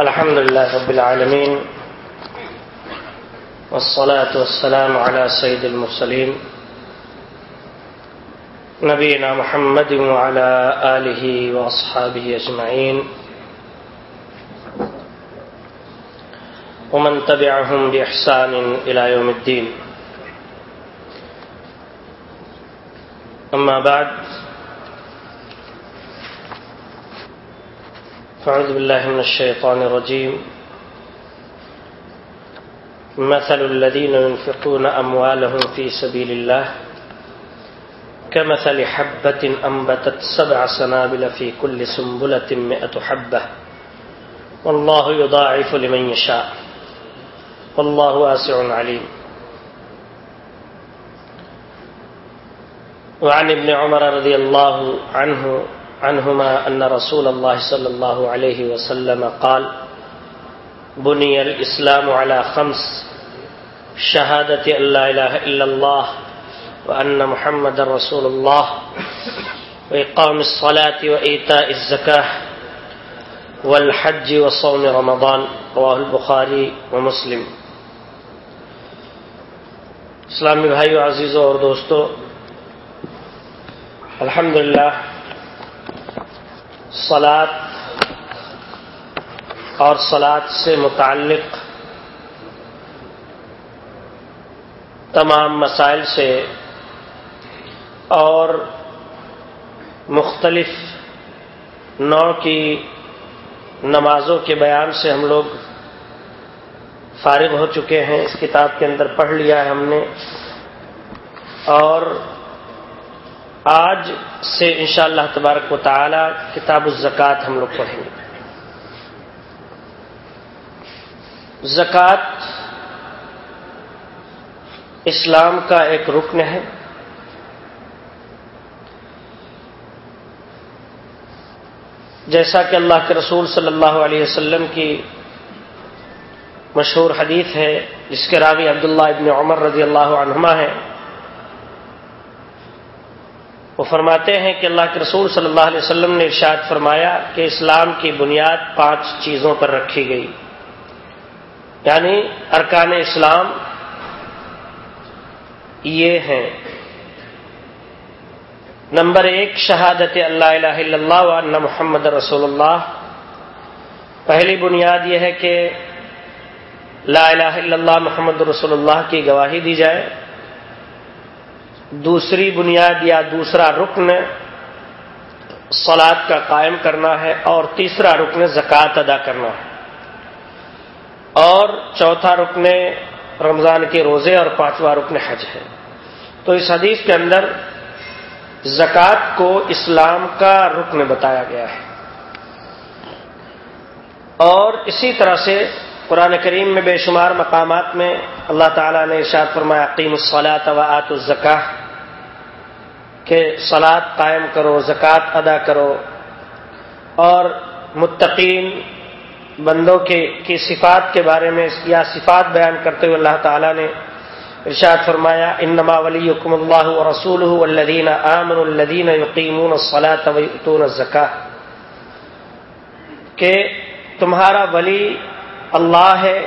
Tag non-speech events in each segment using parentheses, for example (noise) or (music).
الحمد لله رب العالمين والصلاة والسلام على سيد المرسلين نبينا محمد وعلى آله وأصحابه أجمعين ومن تبعهم بإحسان إلى يوم الدين أما بعد فأعوذ بالله من الشيطان الرجيم مثل الذين ينفقون أموالهم في سبيل الله كمثل حبة أنبتت سبع سنابل في كل سنبلة مئة حبة والله يضاعف لمن يشاء والله واسع عليم وعن ابن عمر رضي الله عنه عنهما أن رسول الله صلى الله عليه وسلم قال بني الإسلام على خمس شهادة أن لا إله إلا الله وأن محمد رسول الله وإقام الصلاة وإيتاء الزكاة والحج وصوم رمضان رواه البخاري ومسلم اسلامی بھائیو عزیزوں اور دوستو، الحمدللہ سلاد اور سلاد سے متعلق تمام مسائل سے اور مختلف نوع کی نمازوں کے بیان سے ہم لوگ فارغ ہو چکے ہیں۔ اس کتاب کے اندر پڑھ لیا ہے ہم نے اور آج سے انشاءاللہ اللہ تبارک و تعالی کتاب الزکات ہم لوگ پڑھیں گے۔ زکوٰۃ اسلام کا ایک رکن ہے۔ جیسا کہ اللہ کے رسول صلی اللہ علیہ وسلم کی مشہور حدیث ہے، جس کے راوی عبداللہ ابن عمر رضی اللہ عنہما ہے وہ فرماتے ہیں کہ اللہ کے رسول صلی اللہ علیہ وسلم نے ارشاد فرمایا کہ اسلام کی بنیاد پانچ چیزوں پر رکھی گئی۔ یعنی ارکان اسلام یہ ہیں۔ نمبر ایک، شہادت اللہ الہ الا اللہ و محمد رسول اللہ۔ پہلی بنیاد یہ ہے کہ لا الہ الا اللہ محمد رسول اللہ کی گواہی دی جائے۔ دوسری بنیاد یا دوسرا رکن سلاد کا قائم کرنا ہے اور تیسرا رکن زکوٰۃ ادا کرنا ہے۔ اور چوتھا رکن رمضان کے روزے اور پانچواں رکن حج ہے۔ تو اس حدیث کے اندر زکوٰۃ کو اسلام کا رکن بتایا گیا ہے۔ اور اسی طرح سے قرآن کریم میں بے شمار مقامات میں اللہ تعالیٰ نے ارشاد فرمایا عقیم الصلاۃ و آت الزکا کہ سلاد قائم کرو زکوٰۃ ادا کرو، اور متقین بندوں کے کی صفات کے بارے میں یا صفات بیان کرتے ہوئے اللہ تعالیٰ نے ارشاد فرمایا، انما ولی حکم اللہ رسول الدین عامر الدین یقین الصلاۃ ویتون الزکا کہ تمہارا ولی اللہ ہے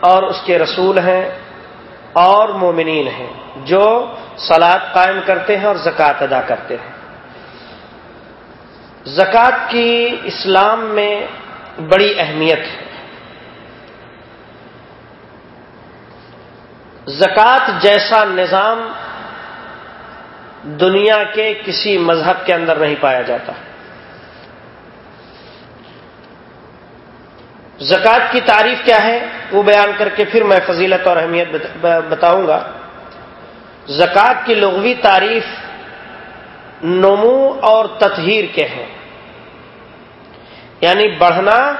اور اس کے رسول ہیں اور مومنین ہیں جو سلاد قائم کرتے ہیں اور زکوٰۃ ادا کرتے ہیں۔ زکوٰۃ کی اسلام میں بڑی اہمیت ہے۔ زکوٰۃ جیسا نظام دنیا کے کسی مذہب کے اندر نہیں پایا جاتا۔ زکوٰۃ کی تعریف کیا ہے وہ بیان کر کے پھر میں فضیلت اور اہمیت بتاؤں گا۔ زکوٰۃ کی لغوی تعریف نمو اور تطہیر کے ہیں۔ یعنی بڑھنا،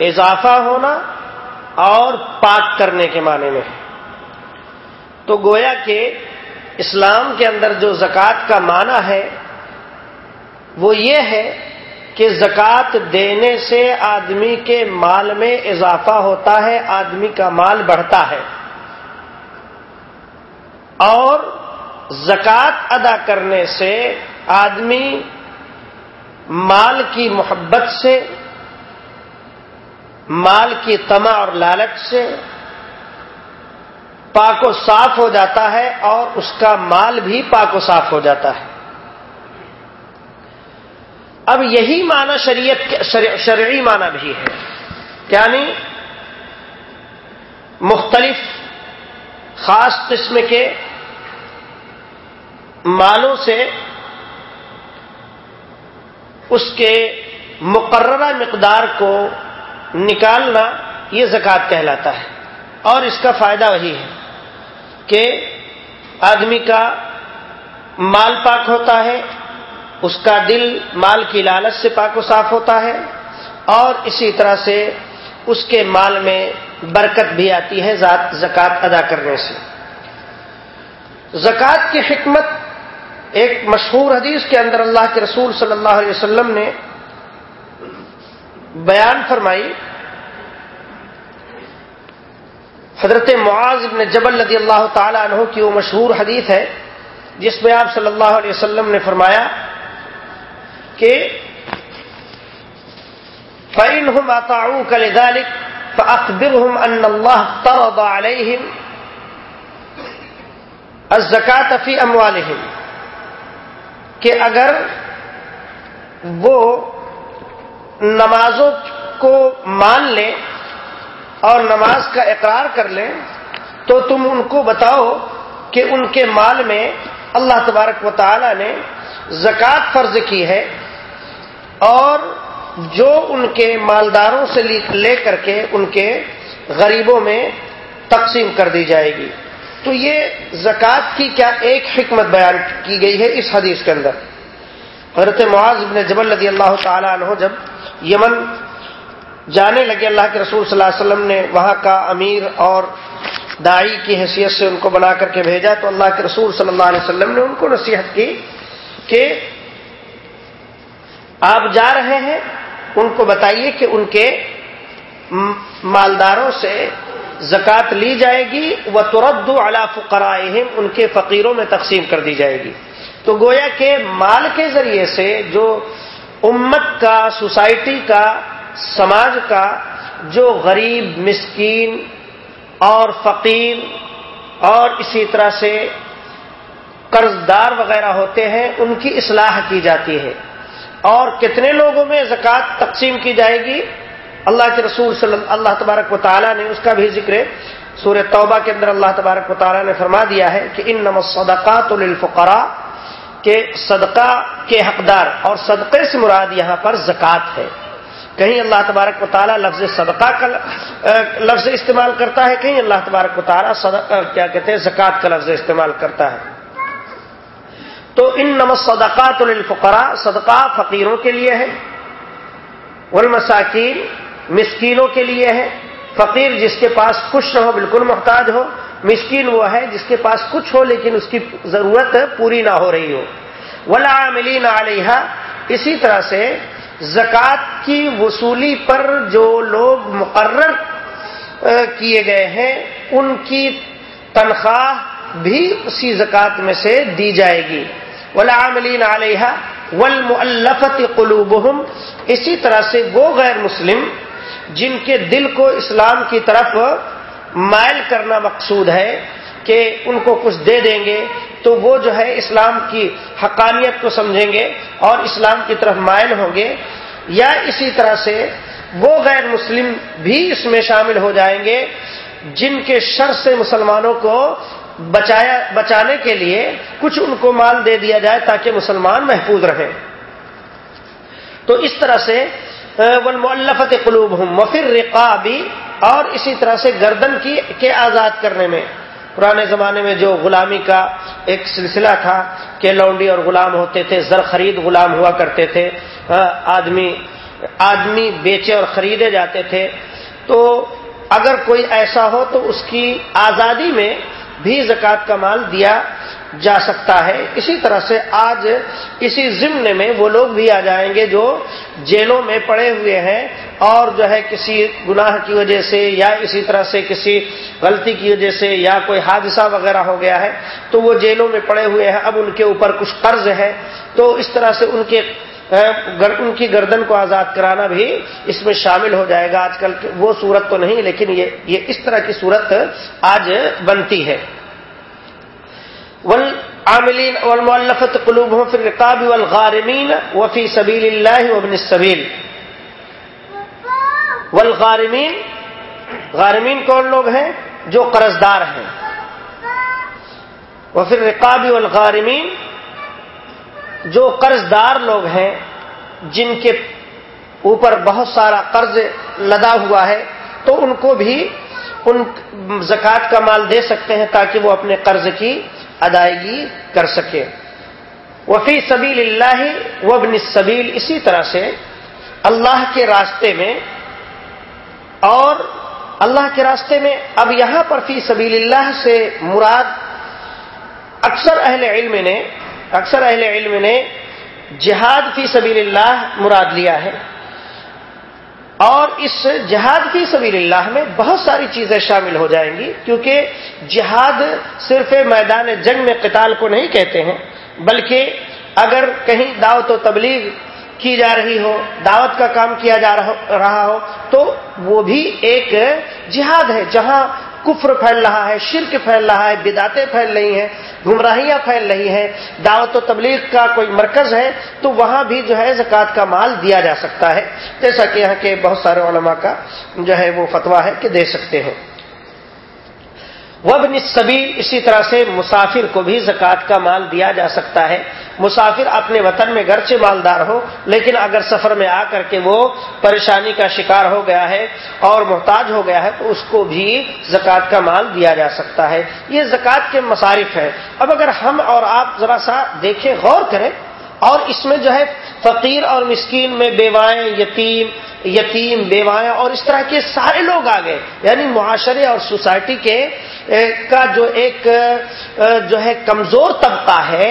اضافہ ہونا اور پاک کرنے کے معنی میں۔ ہے تو گویا کہ اسلام کے اندر جو زکوٰۃ کا معنی ہے وہ یہ ہے کہ زکوٰۃ دینے سے آدمی کے مال میں اضافہ ہوتا ہے، آدمی کا مال بڑھتا ہے۔ اور زکوٰۃ ادا کرنے سے آدمی مال کی محبت سے، مال کی تما اور لالچ سے پاک و صاف ہو جاتا ہے اور اس کا مال بھی پاک و صاف ہو جاتا ہے۔ اب یہی معنی شریعت شرعی معنی بھی ہے۔ یعنی مختلف خاص قسم کے مالوں سے اس کے مقررہ مقدار کو نکالنا یہ زکوٰۃ کہلاتا ہے۔ اور اس کا فائدہ وہی ہے کہ آدمی کا مال پاک ہوتا ہے اس کا دل مال کی لالچ سے پاک و صاف ہوتا ہے اور اسی طرح سے اس کے مال میں برکت بھی آتی ہے ذات زکوٰۃ ادا کرنے سے۔ زکوٰۃ کی حکمت ایک مشہور حدیث کے اندر اللہ کے رسول صلی اللہ علیہ وسلم نے بیان فرمائی۔ حضرت معاذ ابن جبل رضی اللہ تعالی عنہ کی وہ مشہور حدیث ہے، جس میں آپ صلی اللہ علیہ وسلم نے فرمایا کہ فعین ہم آتاؤں کل ذالک فاخبر ہم ان اللہ ترض علیہم الزکات فی اموالہم کہ اگر وہ نمازوں کو مان لیں اور نماز کا اقرار کر لیں تو تم ان کو بتاؤ کہ ان کے مال میں اللہ تبارک و تعالی نے زکوٰۃ فرض کی ہے اور جو ان کے مالداروں سے لے کر کے ان کے غریبوں میں تقسیم کر دی جائے گی۔ تو یہ زکوٰۃ کی کیا ایک حکمت بیان کی گئی ہے اس حدیث کے اندر۔ حضرت معاذ ابن جبل رضی اللہ تعالیٰ عنہ جب یمن جانے لگے، اللہ کے رسول صلی اللہ علیہ وسلم نے وہاں کا امیر اور دائی کی حیثیت سے ان کو بنا کر کے بھیجا، تو اللہ کے رسول صلی اللہ علیہ وسلم نے ان کو نصیحت کی کہ آپ جا رہے ہیں، ان کو بتائیے کہ ان کے مالداروں سے زکوٰۃ لی جائے گی وہ ترد اعلی ان کے فقیروں میں تقسیم کر دی جائے گی۔ تو گویا کہ مال کے ذریعے سے جو امت کا، سوسائٹی کا، سماج کا، جو غریب، مسکین اور فقیر اور اسی طرح سے قرض دار وغیرہ ہوتے ہیں، ان کی اصلاح کی جاتی ہے۔ اور کتنے لوگوں میں زکوٰۃ تقسیم کی جائے گی؟ اللہ کے رسول صلی اللہ تبارک و تعالیٰ نے اس کا بھی ذکر سورہ توبہ کے اندر اللہ تبارک و تعالیٰ نے فرما دیا ہے کہ ان نم صدقات للفقراء کے صدقہ کے حقدار اور صدقے سے مراد یہاں پر زکوٰۃ ہے۔ کہیں اللہ تبارک و تعالیٰ لفظ صدقہ کا لفظ استعمال کرتا ہے، کہیں اللہ تبارک و تعالیٰ کیا کہتے ہیں؟ زکوٰۃ کا لفظ استعمال کرتا ہے۔ تو ان نم صدقات للفقراء، صدقہ فقیروں کے لیے ہے، والمساکین مسکینوں کے لیے ہے۔ فقیر جس کے پاس کچھ نہ ہو، بالکل محتاج ہو، مسکین وہ ہے جس کے پاس کچھ ہو لیکن اس کی ضرورت پوری نہ ہو رہی ہو۔ ولا ملین علیہ اسی طرح سے زکوٰۃ کی وصولی پر جو لوگ مقرر کیے گئے ہیں، ان کی تنخواہ بھی اسی زکوٰۃ میں سے دی جائے گی۔ ولا علیہ ولمفت قلوبہم اسی طرح سے وہ غیر مسلم جن کے دل کو اسلام کی طرف مائل کرنا مقصود ہے کہ ان کو کچھ دے دیں گے، تو وہ جو ہے اسلام کی حقانیت کو سمجھیں گے اور اسلام کی طرف مائل ہوں گے۔ یا اسی طرح سے وہ غیر مسلم بھی اس میں شامل ہو جائیں گے جن کے شر سے مسلمانوں کو بچایا بچانے کے لیے کچھ ان کو مال دے دیا جائے تاکہ مسلمان محفوظ رہیں۔ تو اس طرح سے ولمفت قلوب ہوں مفر رقابی اور اسی طرح سے گردن کی کے آزاد کرنے میں۔ پرانے زمانے میں جو غلامی کا ایک سلسلہ تھا کہ لونڈی اور غلام ہوتے تھے، زر خرید غلام ہوا کرتے تھے آدمی آدمی بیچے اور خریدے جاتے تھے۔ تو اگر کوئی ایسا ہو تو اس کی آزادی میں بھی زکوٰۃ کا مال دیا جا سکتا ہے۔ اسی طرح سے آج اسی ضمن میں وہ لوگ بھی آ جائیں گے جو جیلوں میں پڑے ہوئے ہیں اور جو ہے کسی گناہ کی وجہ سے یا اسی طرح سے کسی غلطی کی وجہ سے یا کوئی حادثہ وغیرہ ہو گیا ہے تو وہ جیلوں میں پڑے ہوئے ہیں۔ اب ان کے اوپر کچھ قرض ہے۔ تو اس طرح سے ان کے ان کی گردن کو آزاد کرانا بھی اس میں شامل ہو جائے گا۔ آج کل وہ صورت تو نہیں، لیکن یہ یہ اس طرح کی صورت آج بنتی ہے۔ والعاملین والمؤلفت قلوبهم في الرقاب والغارمین وفی سبیل اللہ وابن السبیل والغارمین غارمین کون لوگ ہیں؟ جو قرض دار ہیں۔ وفی الرقاب والغارمین جو قرض دار لوگ ہیں، جن کے اوپر بہت سارا قرض لدا ہوا ہے، تو ان کو بھی ان زکوٰۃ کا مال دے سکتے ہیں تاکہ وہ اپنے قرض کی ادائیگی کر سکے۔ وفی سبیل اللہ وبن سبیل اسی طرح سے اللہ کے راستے میں اور اللہ کے راستے میں اب یہاں پر فی سبیل اللہ سے مراد اکثر اہل علم نے اکثر اہل علم نے جہاد فی سبیل اللہ مراد لیا ہے اور اس جہاد فی سبیل اللہ میں بہت ساری چیزیں شامل ہو جائیں گی کیونکہ جہاد صرف میدان جنگ میں قتال کو نہیں کہتے ہیں، بلکہ اگر کہیں دعوت و تبلیغ کی جا رہی ہو، دعوت کا کام کیا جا رہا ہو، تو وہ بھی ایک جہاد ہے جہاں کفر پھیل رہا ہے، شرک پھیل رہا ہے بداتیں پھیل رہی ہیں، گمراہیاں پھیل رہی ہیں۔ دعوت و تبلیغ کا کوئی مرکز ہے تو وہاں بھی جو ہے زکوٰۃ کا مال دیا جا سکتا ہے۔ جیسا کہ یہاں کے بہت سارے علماء کا جو ہے وہ فتویٰ ہے کہ دے سکتے ہیں۔ وب نصبی اسی طرح سے مسافر کو بھی زکوٰۃ کا مال دیا جا سکتا ہے۔ مسافر اپنے وطن میں گرچہ مالدار ہو، لیکن اگر سفر میں آ کر کے وہ پریشانی کا شکار ہو گیا ہے اور محتاج ہو گیا ہے، تو اس کو بھی زکوٰۃ کا مال دیا جا سکتا ہے۔ یہ زکوٰۃ کے مصارف ہے اب اگر ہم اور آپ ذرا سا دیکھیں، غور کریں اور اس میں جو ہے فقیر اور مسکین میں بیوائیں، یتیم یتیم بیوائیں اور اس طرح کے سارے لوگ آ گئے یعنی معاشرے اور سوسائٹی کے کا جو ایک جو ہے کمزور طبقہ ہے،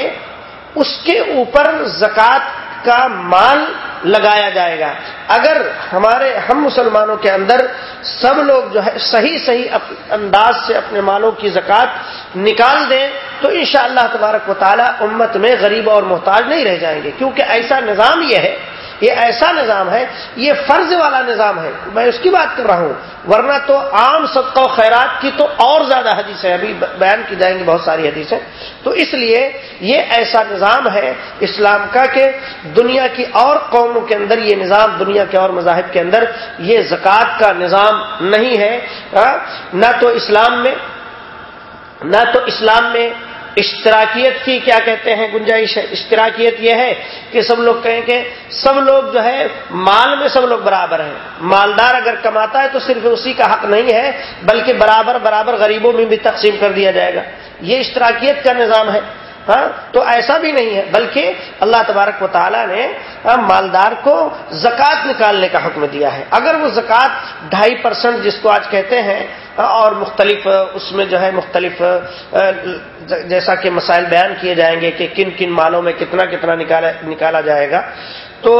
اس کے اوپر زکوٰۃ کا مال لگایا جائے گا۔ اگر ہمارے، ہم مسلمانوں کے اندر سب لوگ جو ہے صحیح صحیح انداز سے اپنے مالوں کی زکوٰۃ نکال دیں، تو انشاءاللہ اللہ تبارک و تعالیٰ امت میں غریب اور محتاج نہیں رہ جائیں گے۔ کیونکہ ایسا نظام یہ ہے یہ ایسا نظام ہے، یہ فرض والا نظام ہے۔ میں اس کی بات کر رہا ہوں۔ ورنہ تو عام صدقہ و خیرات کی تو اور زیادہ حدیث ہے ابھی بیان کی جائیں گی، بہت ساری حدیثیں۔ تو اس لیے یہ ایسا نظام ہے اسلام کا کہ دنیا کی اور قوموں کے اندر یہ نظام، دنیا کے اور مذاہب کے اندر یہ زکوٰۃ کا نظام نہیں ہے۔ ہاں، نہ تو اسلام میں، نہ تو اسلام میں اشتراکیت کی کیا کہتے ہیں گنجائش ہے؟ اشتراکیت یہ ہے کہ سب لوگ کہیں کہ سب لوگ جو ہے مال میں سب لوگ برابر ہیں۔ مالدار اگر کماتا ہے تو صرف اسی کا حق نہیں ہے، بلکہ برابر برابر غریبوں میں بھی تقسیم کر دیا جائے گا۔ یہ اشتراکیت کا نظام ہے۔ ہاں؟ تو ایسا بھی نہیں ہے۔ بلکہ اللہ تبارک و تعالیٰ نے ہاں، مالدار کو زکوٰۃ نکالنے کا حکم دیا ہے۔ اگر وہ زکوٰۃ ڈھائی پرسنٹ جس کو آج کہتے ہیں ہاں، اور مختلف، اس میں جو ہے مختلف ہاں، جیسا کہ مسائل بیان کیے جائیں گے کہ کن کن مالوں میں کتنا کتنا نکالا جائے گا۔ تو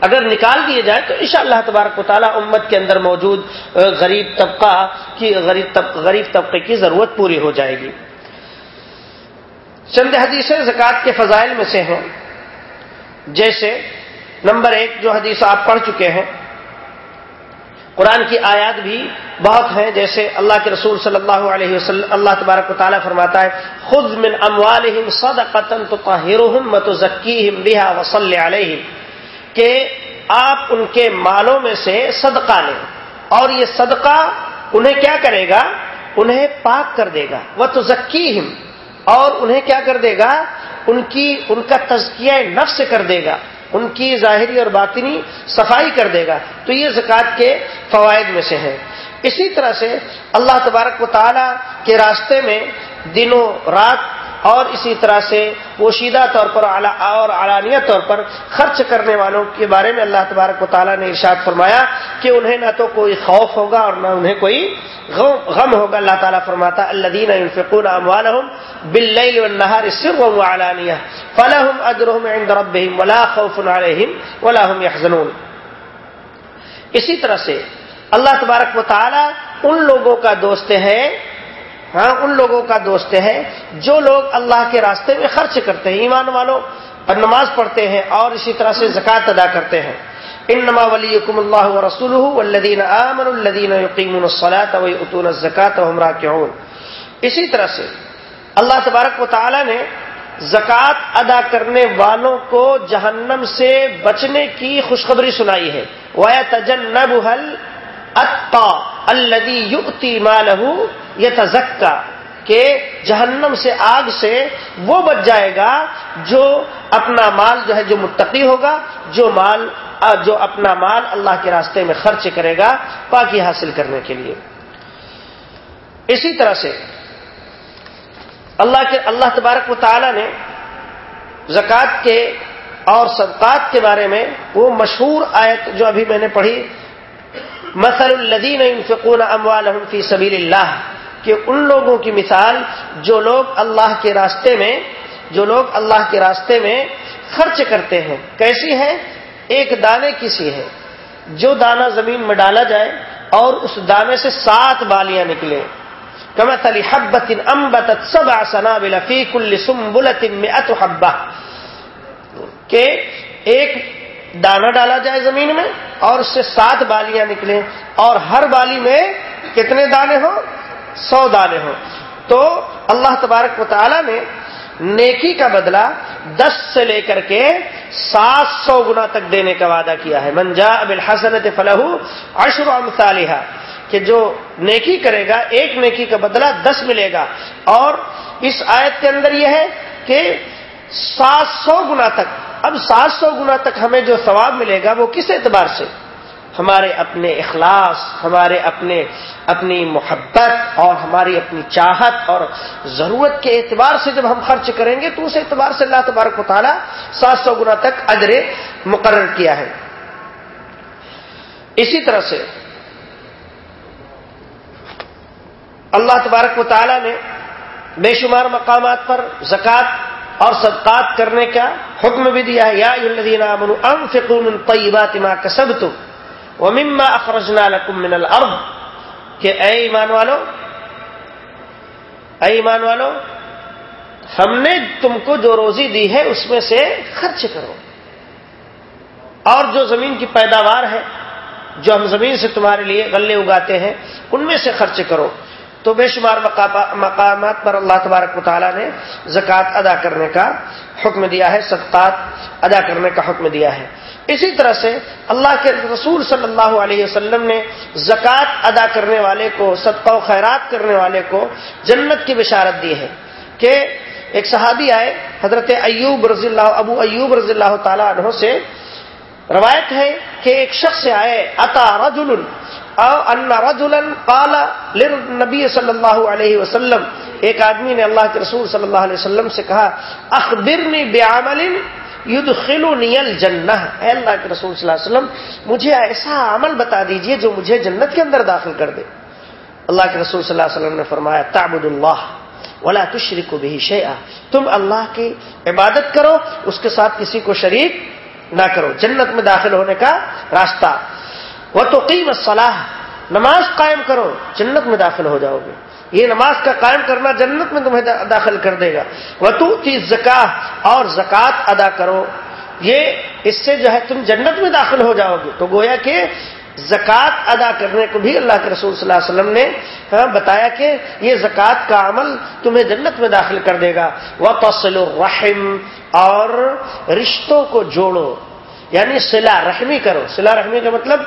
اگر نکال دیے جائے تو ان شاء اللہ تبارک و تعالیٰ امت کے اندر موجود غریب طبقہ کی غریب طبقے کی ضرورت پوری ہو جائے گی۔ چند حدیثیں زکوٰۃ کے فضائل میں سے ہیں۔ جیسے نمبر ایک جو حدیث آپ پڑھ چکے ہیں، قرآن کی آیات بھی بہت ہیں۔ جیسے اللہ کے رسول صلی اللہ علیہ وسلم، اللہ تبارک و تعالیٰ فرماتا ہے خود من اموالہم صدقتا تطہرہم وتزکیہم بها وصل علیہم، کہ آپ ان کے مالوں میں سے صدقہ لیں۔ اور یہ صدقہ انہیں کیا کرے گا؟ انہیں پاک کر دے گا۔ وہ تو اور انہیں کیا کر دے گا؟ ان کی، ان کا تزکیہ نفس کر دے گا، ان کی ظاہری اور باطنی صفائی کر دے گا۔ تو یہ زکوٰۃ کے فوائد میں سے ہے اسی طرح سے اللہ تبارک و تعالیٰ کے راستے میں دنوں، رات اور اسی طرح سے پوشیدہ طور پر اور علانیہ طور پر خرچ کرنے والوں کے بارے میں اللہ تبارک و تعالیٰ نے ارشاد فرمایا کہ انہیں نہ تو کوئی خوف ہوگا اور نہ انہیں کوئی غم ہوگا۔ اللہ تعالیٰ فرماتا اللہ دین فکون علانیہ فلاحم ادرحم ربهم ولا خوف عليهم ولا هم يحزنون اسی طرح سے اللہ تبارک و تعالی ان لوگوں کا دوست ہے ہاں ان لوگوں کا دوست ہے، جو لوگ اللہ کے راستے میں خرچ کرتے ہیں، ایمان والوں اور نماز پڑھتے ہیں اور اسی طرح سے زکوٰۃ ادا کرتے ہیں۔ ان نما ولی کم اللہ رسول الدین عامر الدین یقین الصلاۃ اتون زکات عمرہ کیوں اسی طرح سے اللہ تبارک و تعالی نے زکوٰۃ ادا کرنے والوں کو جہنم سے بچنے کی خوشخبری سنائی ہے۔ وہ تجن نب حل الدی یوتی مالہ یہ کہ جہنم سے آگ سے وہ بچ جائے گا جو اپنا مال جو ہے، جو متقی ہوگا، جو مال جو اپنا مال اللہ کے راستے میں خرچ کرے گا پاکی حاصل کرنے کے لیے۔ اسی طرح سے اللہ کے، اللہ تبارک و تعالی نے زکوٰۃ کے اور صدقات کے بارے میں وہ مشہور آیت جو ابھی میں نے پڑھی مثل الدین فکون اموالحم فی سبیل اللہ کہ ان لوگوں کی مثال، جو لوگ اللہ کے راستے میں، جو لوگ اللہ کے راستے میں خرچ کرتے ہیں، کیسی ہے؟ ایک دانے کی سی ہے، جو دانا زمین میں ڈالا جائے اور اس دانے سے سات بالیاں نکلے کمت علی حبت امبت سب آسنا بلفیق السم بلطن میں حبا کہ ایک دانا ڈالا جائے زمین میں اور اس سے سات بالیاں نکلے اور ہر بالی میں کتنے دانے ہوں؟ سو دانے ہوں۔ تو اللہ تبارک و تعالی نے نیکی کا بدلہ دس سے لے کر کے سات سو گنا تک دینے کا وعدہ کیا ہے۔ منجا اب الحسنت فلاح اشر امثالحہ کہ جو نیکی کرے گا، ایک نیکی کا بدلہ دس ملے گا۔ اور اس آیت کے اندر یہ ہے کہ سات سو گنا تک اب سات سو گنا تک ہمیں جو ثواب ملے گا وہ کس اعتبار سے؟ ہمارے اپنے اخلاص، ہمارے اپنے، اپنی محبت اور ہماری اپنی چاہت اور ضرورت کے اعتبار سے جب ہم خرچ کریں گے تو اس اعتبار سے اللہ تبارک و تعالیٰ سات سو گنا تک اجر مقرر کیا ہے۔ اسی طرح سے اللہ تبارک و تعالیٰ نے بے شمار مقامات پر زکوٰۃ اور صدقات کرنے کا حکم بھی دیا ہے۔ یا فکون طیبات ما کسبتم ومما اخرجنا لكم من الارض۔ کہ اے ایمان والو، اے ایمان والو، ہم نے تم کو جو روزی دی ہے اس میں سے خرچ کرو۔ اور جو زمین کی پیداوار ہے، جو ہم زمین سے تمہارے لیے غلے اگاتے ہیں، ان میں سے خرچ کرو۔ تو بے شمار مقامات پر اللہ تبارک مطالعہ نے زکوٰۃ ادا کرنے کا حکم دیا ہے، صدقات ادا کرنے کا حکم دیا ہے۔ اسی طرح سے اللہ کے رسول صلی اللہ علیہ وسلم نے زکوٰۃ ادا کرنے والے کو، صدقہ و خیرات کرنے والے کو جنت کی بشارت دی ہے کہ ایک صحابی آئے، حضرت ایوب رضی اللہ ابو ایوب رضی اللہ تعالیٰ عنہ سے روایت ہے کہ ایک شخص آئے، اتا رجل او ان رجلا قال للنبی صلی اللہ علیہ وسلم، ایک آدمی نے اللہ کے رسول صلی اللہ علیہ وسلم سے کہا، اخبرنی بعمل يدخلني الجنہ۔ اے اللہ کے رسول صلی اللہ علیہ وسلم، مجھے ایسا عمل بتا دیجیے جو مجھے جنت کے اندر داخل کر دے۔ اللہ کے رسول صلی اللہ علیہ وسلم نے فرمایا، تعبد اللہ ولا تشرک به شیئا۔ تم اللہ کی عبادت کرو، اس کے ساتھ کسی کو شریک نہ کرو۔ جنت میں داخل ہونے کا راستہ۔ وہ تو قیم صلاح نماز قائم کرو، جنت میں داخل ہو جاؤ گے۔ یہ نماز کا قائم کرنا جنت میں تمہیں داخل کر دے گا۔ وہ تو زکا اور زکوٰۃ ادا کرو۔ یہ اس سے جو ہے تم جنت میں داخل ہو جاؤ گے۔ تو گویا کہ زکوٰۃ ادا کرنے کو بھی اللہ کے رسول صلی اللہ علیہ وسلم نے ہاں، بتایا کہ یہ زکوٰۃ کا عمل تمہیں جنت میں داخل کر دے گا۔ وہ فصل الرحم، اور رشتوں کو جوڑو۔ یعنی سلا رحمی کرو۔ سلا رحمی کا مطلب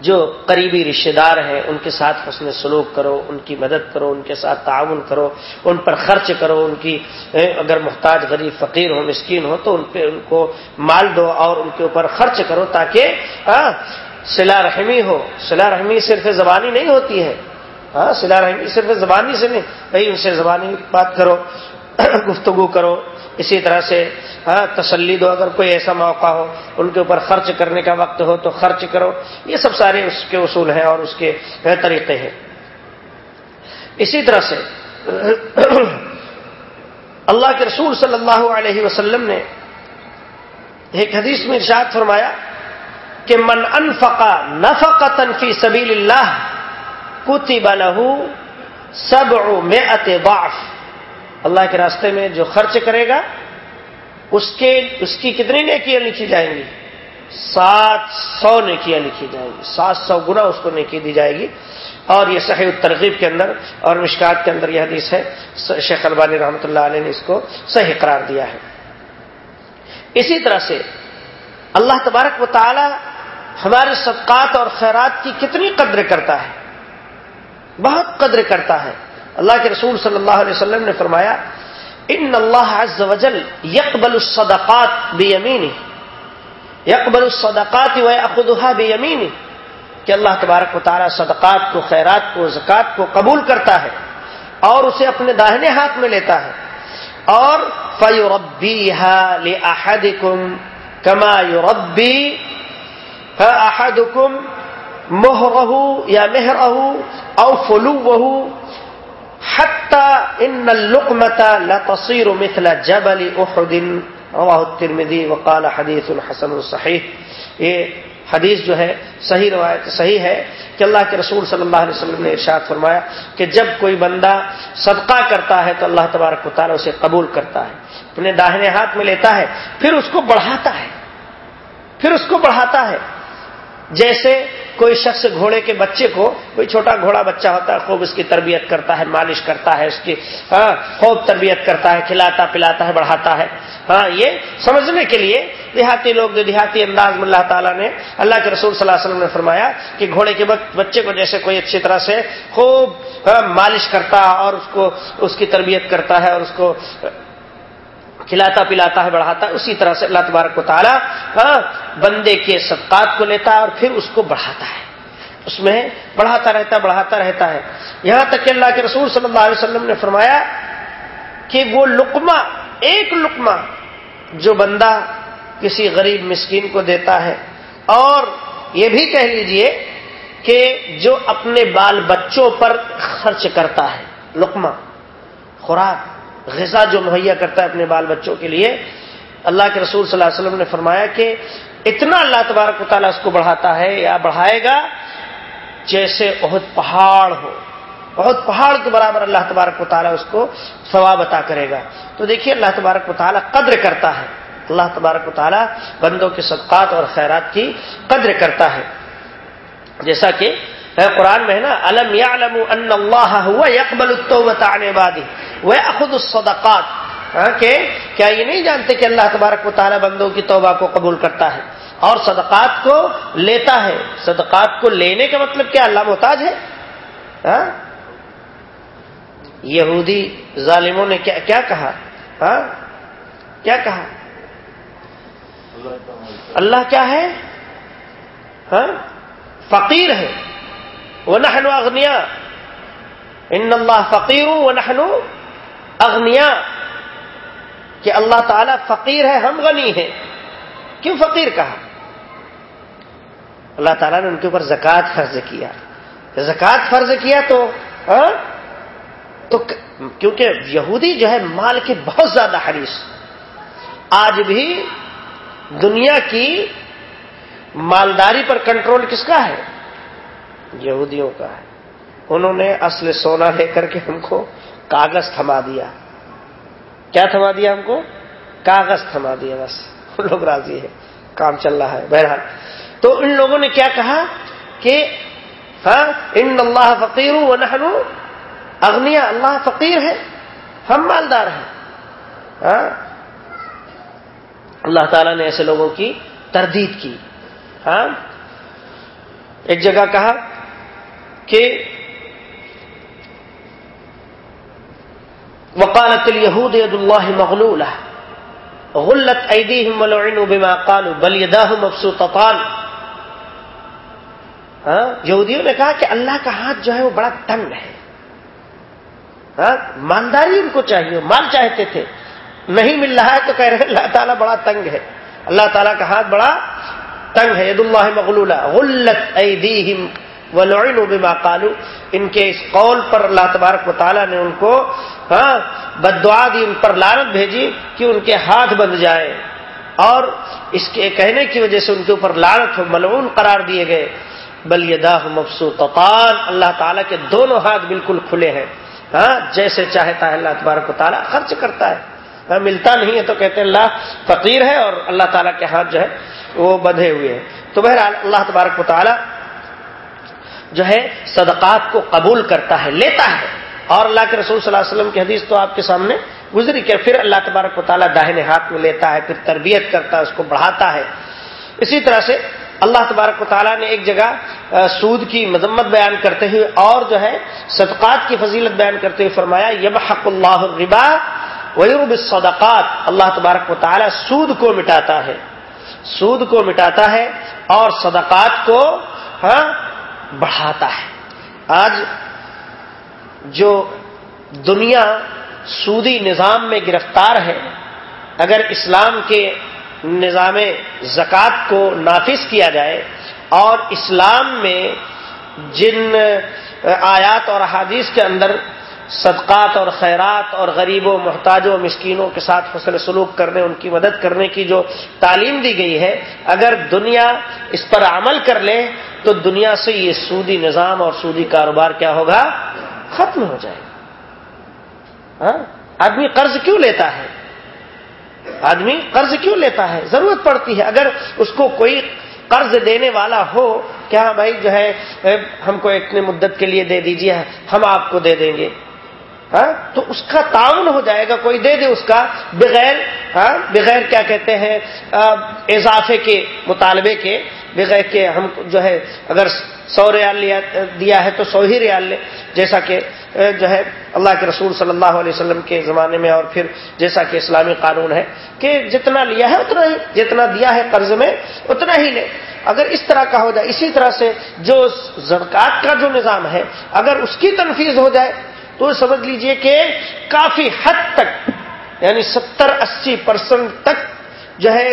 جو قریبی رشتے دار ہیں، ان کے ساتھ حسن سلوک کرو، ان کی مدد کرو، ان کے ساتھ تعاون کرو، ان پر خرچ کرو، ان کی اگر محتاج، غریب، فقیر ہو، مسکین ہو، تو ان پہ ان کو مال دو اور ان کے اوپر خرچ کرو تاکہ سلا رحمی ہو۔ سلا رحمی صرف زبانی نہیں ہوتی ہے۔ ہاں سلا رحمی صرف زبانی سے نہیں، بھائی، ان سے زبانی بات کرو، (coughs) گفتگو کرو۔ اسی طرح سے ہاں تسلی دو، اگر کوئی ایسا موقع ہو، ان کے اوپر خرچ کرنے کا وقت ہو، تو خرچ کرو۔ یہ سب سارے اس کے اصول ہیں اور اس کے طریقے ہیں۔ اسی طرح سے، اللہ کے رسول صلی اللہ علیہ وسلم نے ایک حدیث میں ارشاد فرمایا کہ من انفقا نفق تنفی سبیل اللہ کتی له سب میں اللہ کے راستے میں جو خرچ کرے گا، اس کے، اس کی کتنی نیکیاں لکھی جائیں گی؟ سات سو نیکیاں لکھی جائیں گی۔ سات سو گنا اس کو نیکی دی جائے گی۔ اور یہ صحیح ترغیب کے اندر اور مشکات کے اندر یہ حدیث ہے۔ شیخ البانی رحمۃ اللہ علیہ نے اس کو صحیح قرار دیا ہے۔ اسی طرح سے اللہ تبارک و تعالی ہمارے صدقات اور خیرات کی کتنی قدر کرتا ہے؟ بہت قدر کرتا ہے۔ اللہ کے رسول صلی اللہ علیہ وسلم نے فرمایا، ان اللہ عز وجل یقبل الصدقات بیمینی یقبل الصدقات و یاخذها بیمینی کہ اللہ تبارک و تعالی صدقات کو، خیرات کو زکات کو قبول کرتا ہے اور اسے اپنے داہنے ہاتھ میں لیتا ہے۔ اور فیوربیها لاحدکم کما یربی احدکم مہرہ یا مہرہ او فلوہ حتى ان اللقمه لا تصير مثل جبل احد رواه الترمذي وقال حديث حسن صحيح. یہ حدیث جو ہے، صحیح روایت، صحیح ہے کہ اللہ کے رسول صلی اللہ علیہ وسلم نے ارشاد فرمایا کہ جب کوئی بندہ صدقہ کرتا ہے تو اللہ تبارک و تعالیٰ اسے قبول کرتا ہے، اپنے داہنے ہاتھ میں لیتا ہے، پھر اس کو بڑھاتا ہے، پھر اس کو بڑھاتا ہے۔ جیسے کوئی شخص گھوڑے کے بچے کو کوئی چھوٹا گھوڑا بچہ ہوتا ہے، خوب اس کی تربیت کرتا ہے، مالش کرتا ہے، اس کی ہاں خوب تربیت کرتا ہے، کھلاتا پلاتا ہے، بڑھاتا ہے۔ ہاں یہ سمجھنے کے لیے دیہاتی لوگ، دیہاتی انداز میں اللہ تعالیٰ نے، اللہ کے رسول صلی اللہ علیہ وسلم نے فرمایا کہ گھوڑے کے بچے کو جیسے کوئی اچھی طرح سے خوب ہاں، مالش کرتا اور اس کو، اس کی تربیت کرتا ہے اور اس کو کھلاتا پلاتا ہے، بڑھاتا ہے، اسی طرح سے اللہ تبارک و تعالیٰ بندے کے صدقات کو لیتا ہے اور پھر اس کو بڑھاتا ہے۔ اس میں بڑھاتا رہتا بڑھاتا رہتا ہے۔ یہاں تک کہ اللہ کے رسول صلی اللہ علیہ وسلم نے فرمایا کہ وہ لقمہ، ایک لقمہ جو بندہ کسی غریب مسکین کو دیتا ہے۔ اور یہ بھی کہہ لیجیے کہ جو اپنے بال بچوں پر خرچ کرتا ہے، لقمہ، خوراک غذا جو مہیا کرتا ہے اپنے بال بچوں کے لیے، اللہ کے رسول صلی اللہ علیہ وسلم نے فرمایا کہ اتنا اللہ تبارک و تعالیٰ اس کو بڑھاتا ہے یا بڑھائے گا جیسے بہت پہاڑ ہو۔ بہت پہاڑ کے برابر اللہ تبارک و تعالیٰ اس کو ثواب عطا کرے گا۔ تو دیکھیے اللہ تبارک و تعالیٰ قدر کرتا ہے۔ اللہ تبارک و تعالیٰ بندوں کے صدقات اور خیرات کی قدر کرتا ہے۔ جیسا کہ قرآن میں ہے نا الم یا ان اللہ ہوا یکبل عن عباده خود الصدقات ہاں کہ کیا یہ نہیں جانتے کہ اللہ تبارک و تعالیٰ بندوں کی توبہ کو قبول کرتا ہے اور صدقات کو لیتا ہے؟ صدقات کو لینے کا مطلب کیا اللہ محتاج ہے؟ ہاں؟ یہودی ظالموں نے کیا کیا کہا؟ ہاں؟ کیا کہا؟ اللہ کیا ہے؟ ہاں؟ فقیر ہے۔ وہ نہنو اغنیا ان اللہ فقیر وہ نہنو اغنیا کہ اللہ تعالیٰ فقیر ہے، ہم غنی ہیں. کیوں فقیر کہا؟ اللہ تعالیٰ نے ان کے اوپر زکوٰۃ فرض کیا. زکوٰۃ فرض کیا تو ہاں؟ تو کیونکہ یہودی جو ہے مال کے بہت زیادہ حریص. آج بھی دنیا کی مالداری پر کنٹرول کس کا ہے؟ یہودیوں کا ہے۔ انہوں نے اصل سونا لے کر کے ہم کو کاغذ تھما دیا۔ کیا تھما دیا ہم کو؟ کاغذ تھما دیا بس۔ لوگ راضی ہے کام چل رہا ہے۔ بہرحال۔ تو ان لوگوں نے کیا کہا کہ ہاں ان اللہ فقیر و نہنو اگنیا اللہ فقیر ہے ہم مالدار ہیں۔ ہاں۔ اللہ تعالیٰ نے ایسے لوگوں کی تردید کی۔ ہاں۔ ایک جگہ کہا کہ وقالت اليهود يد الله مغلولة. غلت أيديهم ولعنوا بما قالوا، بل يداه مبسوطتان. ہاں یہودیوں نے کہا کہ اللہ کا ہاتھ جو ہے وہ بڑا تنگ ہے۔ ہاں مالداری ان کو چاہیے مال چاہتے تھے۔ نہیں مل رہا ہے تو کہہ رہے اللہ تعالیٰ بڑا تنگ ہے۔ اللہ تعالیٰ کا ہاتھ بڑا تنگ ہے ید اللہ مغلولہ۔ غلت ایدیہم ولعنوا بما قالوا. ان کے اس قول پر اللہ تبارک و تعالیٰ نے ان کو ہاں بدعا دی، ان پر لانت بھیجی کہ ان کے ہاتھ بند جائے اور اس کے کہنے کی وجہ سے ان کے اوپر لانت ملعون قرار دیے گئے۔ بل یداہ مبسوطان اللہ تعالیٰ کے دونوں ہاتھ بالکل کھلے ہیں۔ ہاں جیسے چاہتا ہے اللہ تبارک و تعالیٰ خرچ کرتا ہے۔ ہاں، ملتا نہیں ہے تو کہتے ہیں اللہ فقیر ہے اور اللہ تعالیٰ کے ہاتھ جو ہے وہ بدھے ہوئے ہیں۔ تو بہرحال اللہ تبارک و تعالیٰ جو ہے صدقات کو قبول کرتا ہے، لیتا ہے۔ اور اللہ کے رسول صلی اللہ علیہ وسلم کی حدیث تو آپ کے سامنے گزری کہ پھر اللہ تبارک و تعالیٰ داہنے ہاتھ میں لیتا ہے، پھر تربیت کرتا ہے، اس کو بڑھاتا ہے۔ اسی طرح سے اللہ تبارک و تعالیٰ نے ایک جگہ سود کی مذمت بیان کرتے ہوئے اور جو ہے صدقات کی فضیلت بیان کرتے ہوئے فرمایا یب حق اللہ الربا ویرب صدقات اللہ تبارک و تعالیٰ سود کو مٹاتا ہے۔ سود کو مٹاتا ہے اور صدقات کو ہاں بڑھاتا ہے۔ آج جو دنیا سودی نظام میں گرفتار ہے، اگر اسلام کے نظام زکوٰۃ کو نافذ کیا جائے اور اسلام میں جن آیات اور احادیث کے اندر صدقات اور خیرات اور غریبوں، محتاجوں، مسکینوں کے ساتھ حسن سلوک کرنے، ان کی مدد کرنے کی جو تعلیم دی گئی ہے، اگر دنیا اس پر عمل کر لے تو دنیا سے یہ سودی نظام اور سودی کاروبار کیا ہوگا؟ ختم ہو جائے گا۔ ہاں؟ آدمی قرض کیوں لیتا ہے؟ آدمی قرض کیوں لیتا ہے؟ ضرورت پڑتی ہے۔ اگر اس کو کوئی قرض دینے والا ہو، کیا بھائی جو ہے ہم کو اتنے مدت کے لیے دے دیجیے ہم آپ کو دے دیں گے۔ ہاں؟ تو اس کا تعاون ہو جائے گا، کوئی دے دے اس کا۔ بغیر ہاں بغیر کیا کہتے ہیں اضافے کے، مطالبے کے بغیر کہ ہم جو ہے، اگر سو ریال لیا، دیا ہے تو سو ہی ریال لے۔ جیسا کہ جو ہے، اللہ کے رسول صلی اللہ علیہ وسلم کے زمانے میں اور پھر جیسا کہ اسلامی قانون ہے کہ جتنا لیا ہے اتنا ہی، جتنا دیا ہے قرض میں اتنا ہی لے۔ اگر اس طرح کا ہو جائے، اسی طرح سے جو زرکات کا جو نظام ہے، اگر اس کی تنفیذ ہو جائے، تو سمجھ لیجیے کہ کافی حد تک یعنی ستر، اسی پرسنٹ تک جو ہے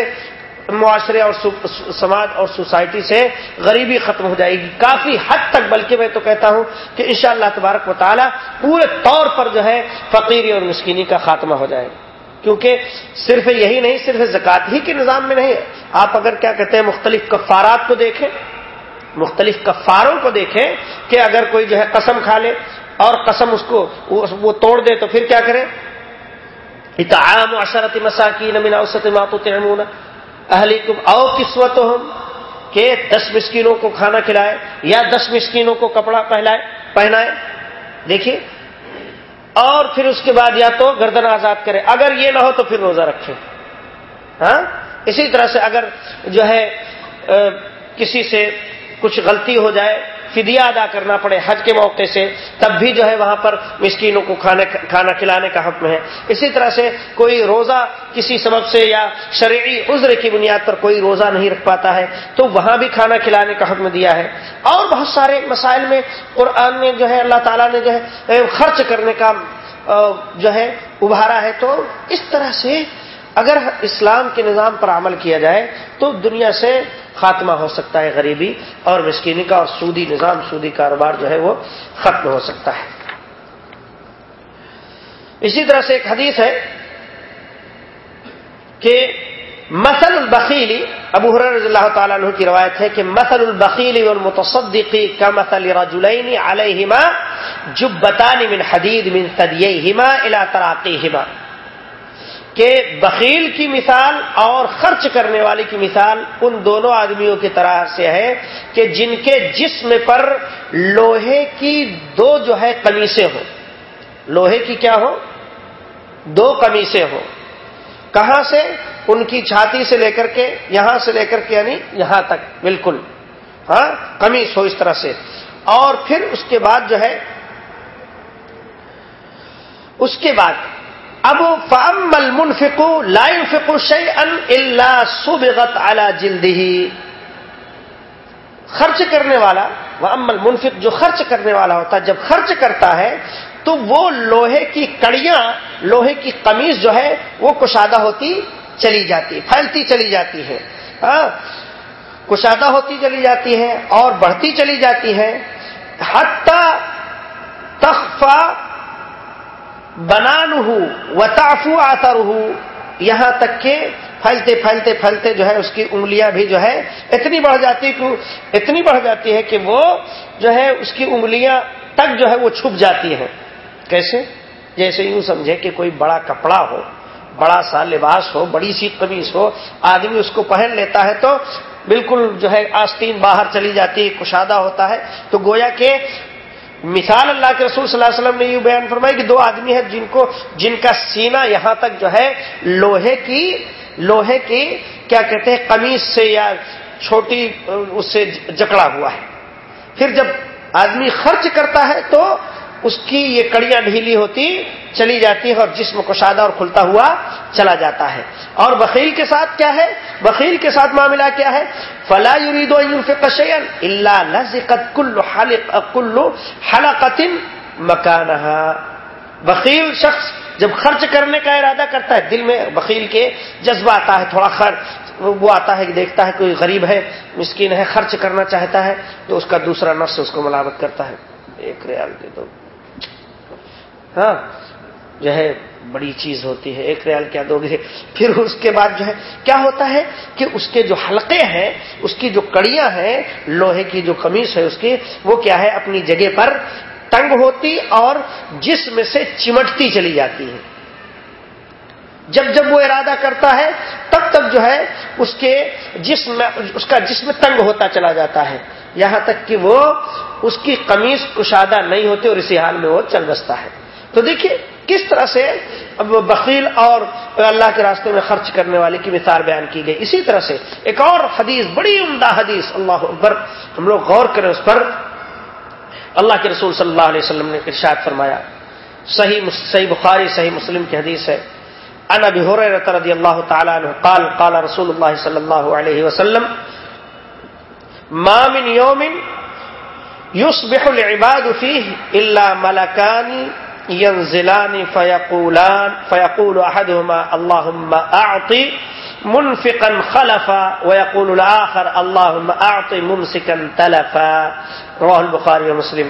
معاشرے اور سماج اور سوسائٹی سے غریبی ختم ہو جائے گی۔ کافی حد تک، بلکہ میں تو کہتا ہوں کہ انشاءاللہ تبارک و تعالیٰ پورے طور پر جو ہے فقیری اور مسکینی کا خاتمہ ہو جائے۔ گا کیونکہ صرف یہی نہیں، صرف زکات ہی کے نظام میں نہیں۔ آپ اگر کیا کہتے ہیں، مختلف کفارات کو دیکھیں، مختلف کفاروں کو دیکھیں کہ اگر کوئی جو ہے قسم کھا لے اور قسم اس کو وہ توڑ دے تو پھر کیا کرے اتعام عشرت مساکین من اوسط ما تطعمون۔ اہلی اہلیکم او کسوتہم کہ دس مسکینوں کو کھانا کھلائے یا دس مسکینوں کو کپڑا پہلائے، پہنائے۔ دیکھیے۔ اور پھر اس کے بعد یا تو گردن آزاد کرے۔ اگر یہ نہ ہو تو پھر روزہ رکھے۔ ہاں؟ اسی طرح سے اگر جو ہے کسی سے کچھ غلطی ہو جائے فدیہ ادا کرنا پڑے حج کے موقع سے، تب بھی جو ہے وہاں پر مسکینوں کو کھانا کھلانے کا حکم ہے۔ اسی طرح سے کوئی روزہ کسی سبب سے یا شرعی عذر کی بنیاد پر کوئی روزہ نہیں رکھ پاتا ہے، تو وہاں بھی کھانا کھلانے کا حکم دیا ہے۔ اور بہت سارے مسائل میں قرآن نے جو ہے، اللہ تعالیٰ نے جو ہے، خرچ کرنے کا جو ہے، ابھارا ہے۔ تو اس طرح سے اگر اسلام کے نظام پر عمل کیا جائے تو دنیا سے خاتمہ ہو سکتا ہے غریبی اور مسکینی کا اور سودی نظام، سودی کاروبار جو ہے وہ ختم ہو سکتا ہے۔ اسی طرح سے ایک حدیث ہے کہ مسل البخیلی ابو حر رضی اللہ تعالیٰ عنہ کی روایت ہے کہ مسل البخیلی اور کا مسل رجولین علیہما جبتان من حدید من سدیہما الى تراقیہما۔ کہ بخیل کی مثال اور خرچ کرنے والے کی مثال ان دونوں آدمیوں کی طرح سے ہے کہ جن کے جسم پر لوہے کی دو جو ہے کمیسیں ہوں۔ لوہے کی کیا ہو دو کمیسیں ہوں۔ کہاں سے؟ ان کی چھاتی سے لے کر کے، یہاں سے لے کر کے یعنی یہاں تک۔ بالکل۔ ہاں کمیس ہو اس طرح سے۔ اور پھر اس کے بعد جو ہے، اس کے بعد اب فام المنفقو لائن فکو شعی ان اللہ سبغت اعلی جلدی خرچ کرنے والا وہ امل منفق جو خرچ کرنے والا ہوتا ہے، جب خرچ کرتا ہے، تو وہ لوہے کی کڑیاں، لوہے کی قمیض جو ہے، وہ کشادہ ہوتی چلی جاتی، پھیلتی چلی جاتی ہے ہاں، کشادہ ہوتی چلی جاتی ہے اور بڑھتی چلی جاتی ہے حتی تخفا بنان ہوں وطافو آثر ہوں یہاں تک کہ پھیلتے پھیلتے پھیلتے جو ہے اس کی انگلیاں بھی جو ہے اتنی بڑھ جاتی اتنی بڑھ جاتی ہے کہ وہ جو ہے اس کی انگلیاں تک جو ہے وہ چھپ جاتی ہیں۔ کیسے؟ جیسے یوں سمجھے کہ کوئی بڑا کپڑا ہو، بڑا سا لباس ہو، بڑی سی قمیص ہو، آدمی اس کو پہن لیتا ہے تو بالکل جو ہے آستین باہر چلی جاتی ہے، کشادہ ہوتا ہے۔ تو گویا کہ مثال اللہ کے رسول صلی اللہ علیہ وسلم نے یہ بیان فرمایا کہ دو آدمی ہیں جن کو جن کا سینہ یہاں تک جو ہے لوہے کی لوہے کی کیا کہتے ہیں قمیص سے یا چھوٹی اس سے جکڑا ہوا ہے۔ پھر جب آدمی خرچ کرتا ہے تو اس کی یہ کڑیاں ڈھیلی ہوتی چلی جاتی ہے اور جسم کو شادہ اور کھلتا ہوا چلا جاتا ہے۔ اور بخیل کے ساتھ کیا ہے؟ بخیل کے ساتھ معاملہ کیا ہے؟ فلا اللہ کلو حلقتن مکانہ بخیل شخص جب خرچ کرنے کا ارادہ کرتا ہے، دل میں بخیل کے جذبہ آتا ہے، تھوڑا خرچ وہ آتا ہے کہ دیکھتا ہے کوئی غریب ہے، مسکین ہے، خرچ کرنا چاہتا ہے، تو اس کا دوسرا نفس اس کو ملامت کرتا ہے۔ ایک ریال دے دو۔ ہاں جو ہے بڑی چیز ہوتی ہے، ایک ریال کیا دو گے؟ پھر اس کے بعد جو ہے، کیا ہوتا ہے کہ اس کے جو حلقے ہیں، اس کی جو کڑیاں ہیں، لوہے کی جو کمیز ہے اس کی، وہ کیا ہے، اپنی جگہ پر تنگ ہوتی اور جسم سے چمٹتی چلی جاتی ہے۔ جب جب وہ ارادہ کرتا ہے، تب تک جو ہے، اس کے جسم اس کا جسم تنگ ہوتا چلا جاتا ہے۔ یہاں تک کہ وہ اس کی قمیض کشادہ نہیں ہوتی اور اسی حال میں وہ چل بستا ہے۔ تو دیکھیے کس طرح سے اب بخیل اور اللہ کے راستے میں خرچ کرنے والے کی مثال بیان کی گئی۔ اسی طرح سے ایک اور حدیث، بڑی عمدہ حدیث، اللہ اکبر، ہم لوگ غور کریں اس پر۔ اللہ کے رسول صلی اللہ علیہ وسلم نے ارشاد فرمایا، صحیح صحیح بخاری، صحیح مسلم کی حدیث ہے۔ ان ابي هريره رضي الله تعالى قال قال رسول الله صلى الله عليه وسلم، ما من يوم يصبح العباد فيه الا ملكان ينزلان فيقولان فيقول احدهما اللهم اعطي منفقا خلفا، ويقول الاخر اللهم اعطي ممسكا تلفا. رواه البخاري ومسلم.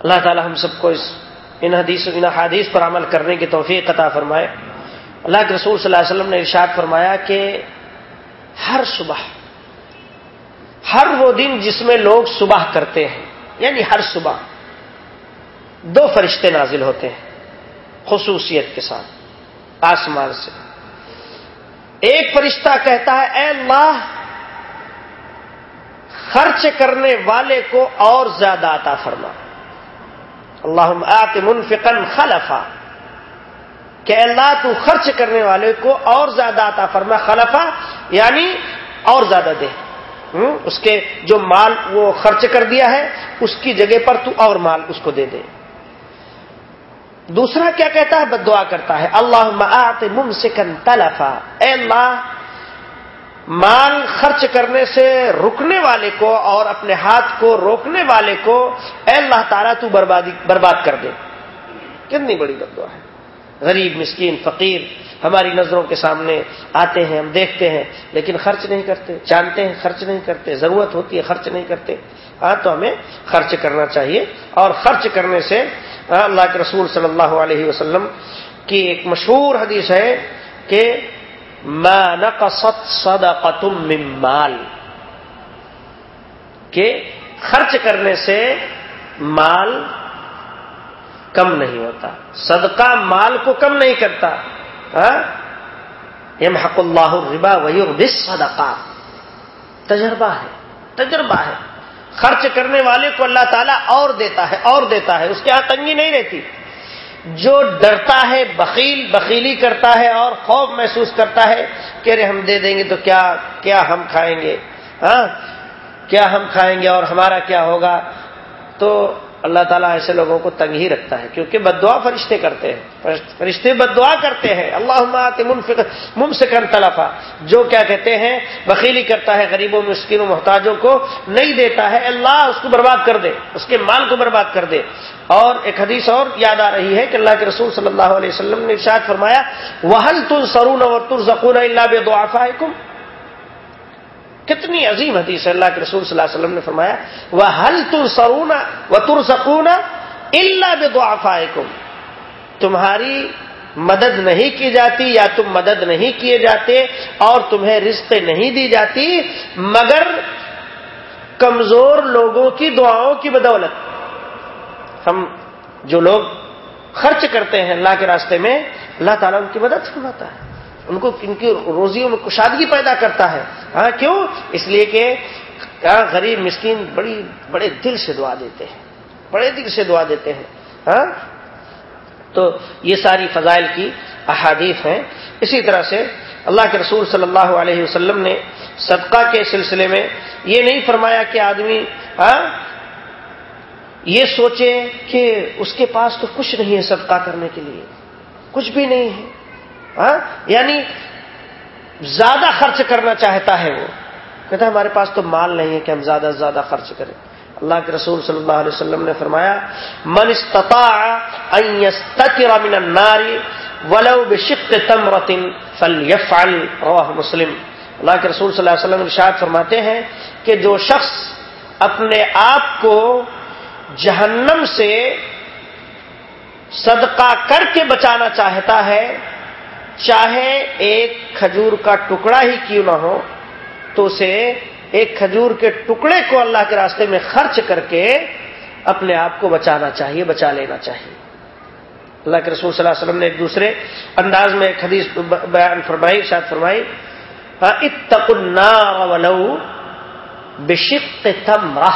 اللہ تعالی ہم سب کو اس ان حدیث ان حادیث پر عمل کرنے کی توفیق عطا فرمائے۔ اللہ کے رسول صلی اللہ علیہ وسلم نے ارشاد فرمایا کہ ہر صبح، ہر وہ دن جس میں لوگ صبح کرتے ہیں یعنی ہر صبح دو فرشتے نازل ہوتے ہیں خصوصیت کے ساتھ، آسمان سے۔ ایک فرشتہ کہتا ہے، اے اللہ، خرچ کرنے والے کو اور زیادہ عطا فرما۔ اللہ آت منفقن خلفا۔ کہ اللہ، تو خرچ کرنے والے کو اور زیادہ عطا فرما۔ خلفا یعنی اور زیادہ دے۔ اس کے جو مال وہ خرچ کر دیا ہے، اس کی جگہ پر تو اور مال اس کو دے دے۔ دوسرا کیا کہتا ہے؟ بد دعا کرتا ہے۔ اللہ ممسکن تلفا۔ اے اللہ، مال خرچ کرنے سے رکنے والے کو اور اپنے ہاتھ کو روکنے والے کو اے اللہ تعالیٰ، تو بربادی برباد کر دے۔ کتنی بڑی دعا ہے۔ غریب، مسکین، فقیر ہماری نظروں کے سامنے آتے ہیں، ہم دیکھتے ہیں، لیکن خرچ نہیں کرتے، جانتے ہیں، خرچ نہیں کرتے، ضرورت ہوتی ہے، خرچ نہیں کرتے۔ ہاں تو ہمیں خرچ کرنا چاہیے اور خرچ کرنے سے اللہ کے رسول صلی اللہ علیہ وسلم کی ایک مشہور حدیث ہے کہ ما نقصت صدقت من مال، کہ خرچ کرنے سے مال کم نہیں ہوتا، صدقہ مال کو کم نہیں کرتا حق اللہ ربا وی صدقہ تجربہ ہے تجربہ ہے۔ خرچ کرنے والے کو اللہ تعالیٰ اور دیتا ہے، اور دیتا ہے۔ اس کے یہاں تنگی نہیں رہتی۔ جو ڈرتا ہے، بخیل، بخیلی کرتا ہے اور خوف محسوس کرتا ہے کہ ارے ہم دے دیں گے تو کیا کیا ہم کھائیں گے؟ ہاں؟ کیا ہم کھائیں گے اور ہمارا کیا ہوگا؟ تو اللہ تعالیٰ ایسے لوگوں کو تنگ ہی رکھتا ہے، کیونکہ بد دعا فرشتے کرتے ہیں۔ فرشتے بد دعا کرتے ہیں۔ اللہ مم سے کر تلفا۔ جو کیا کہتے ہیں، بخیلی کرتا ہے غریبوں، مسکینوں، محتاجوں کو نہیں دیتا ہے، اللہ اس کو برباد کر دے، اس کے مال کو برباد کر دے۔ اور ایک حدیث اور یاد آ رہی ہے کہ اللہ کے رسول صلی اللہ علیہ وسلم نے ارشاد فرمایا وہل تر سرون اور تر زکون اللہ بے دعافا کتنی عظیم حدیث ہے اللہ کے رسول صلی اللہ علیہ وسلم نے فرمایا وہ حل تر سرونا و تر سکون اللہ بے تمہاری مدد نہیں کی جاتی یا تم مدد نہیں کیے جاتے اور تمہیں رزق نہیں دی جاتی، مگر کمزور لوگوں کی دعاؤں کی بدولت۔ ہم جو لوگ خرچ کرتے ہیں اللہ کے راستے میں، اللہ تعالیٰ ان کی مدد فرماتا ہے۔ ان کو ان کی روزیوں میں کشادگی پیدا کرتا ہے۔ ہاں کیوں؟ اس لیے کہ غریب مسکین بڑی، بڑے دل سے دعا دیتے ہیں۔ بڑے دل سے دعا دیتے ہیں۔ ہاں؟ تو یہ ساری فضائل کی احادیث ہیں۔ اسی طرح سے اللہ کے رسول صلی اللہ علیہ وسلم نے صدقہ کے سلسلے میں یہ نہیں فرمایا کہ آدمی ہاں یہ سوچے کہ اس کے پاس تو کچھ نہیں ہے صدقہ کرنے کے لیے۔ کچھ بھی نہیں ہے۔ ہاں؟ یعنی زیادہ خرچ کرنا چاہتا ہے وہ۔ کہتا ہے ہمارے پاس تو مال نہیں ہے کہ ہم زیادہ سے زیادہ خرچ کریں۔ اللہ کے رسول صلی اللہ علیہ وسلم نے فرمایا، من استطاع ان يستتر من النار ولو بشق تمرة فليفعل رواه مسلم۔ اللہ کے رسول صلی اللہ علیہ وسلم ارشاد فرماتے ہیں کہ جو شخص اپنے آپ کو جہنم سے صدقہ کر کے بچانا چاہتا ہے چاہے ایک کھجور کا ٹکڑا ہی کیوں نہ ہو، تو اسے ایک کھجور کے ٹکڑے کو اللہ کے راستے میں خرچ کر کے اپنے آپ کو بچانا چاہیے، بچا لینا چاہیے۔ اللہ کے رسول صلی اللہ علیہ وسلم نے ایک دوسرے انداز میں ایک حدیث بیان فرمائی شاید فرمائی۔ اتق النار ولو بشق تمرہ۔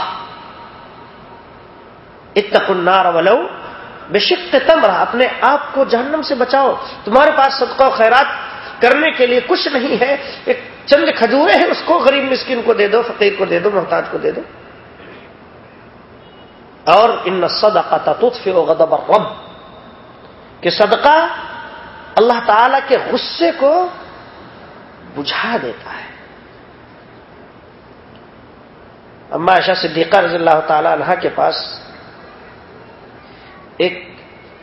اتق النار ولو بشق تمرہ، اپنے آپ کو جہنم سے بچاؤ۔ تمہارے پاس صدقہ و خیرات کرنے کے لیے کچھ نہیں ہے۔ ایک چند کھجورے ہیں، اس کو غریب مسکین کو دے دو، فقیر کو دے دو، محتاج کو دے دو۔ اور ان صدقہ تطفئ غضب الرب۔ کہ صدقہ اللہ تعالی کے غصے کو بجھا دیتا ہے۔ اما عائشہ صدیقہ رضی اللہ تعالی عنہ کے پاس ایک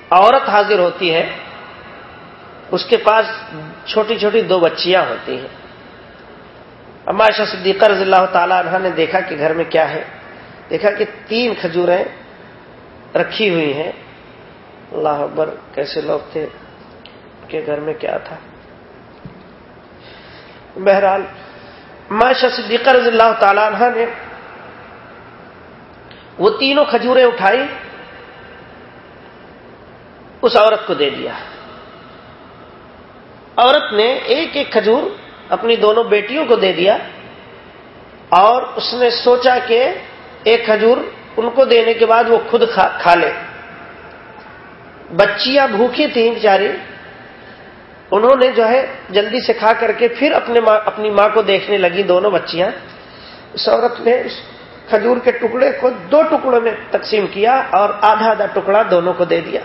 عورت حاضر ہوتی ہے، اس کے پاس چھوٹی چھوٹی دو بچیاں ہوتی ہیں۔ اما عائشہ صدیقہ رضی اللہ تعالی عنہ نے دیکھا کہ گھر میں کیا ہے۔ دیکھا کہ تین کھجوریں رکھی ہوئی ہیں۔ اللہ اکبر، کیسے لوگ تھے؟ کہ گھر میں کیا تھا۔ بہرحال معاشہ صدیقہ رضی اللہ تعالی عنہ نے وہ تینوں کھجوریں اٹھائی۔ اس عورت کو دے دیا۔ عورت نے ایک ایک کھجور اپنی دونوں بیٹیوں کو دے دیا اور اس نے سوچا کہ ایک کھجور ان کو دینے کے بعد وہ خود کھا لے۔ بچیاں بھوکی تھیں بیچاری۔ انہوں نے جو ہے جلدی سے کھا کر کے پھر اپنے ماں، اپنی ماں کو دیکھنے لگی دونوں بچیاں۔ اس عورت نے اس کھجور کے ٹکڑے کو دو ٹکڑوں میں تقسیم کیا اور آدھا آدھا ٹکڑا دونوں کو دے دیا۔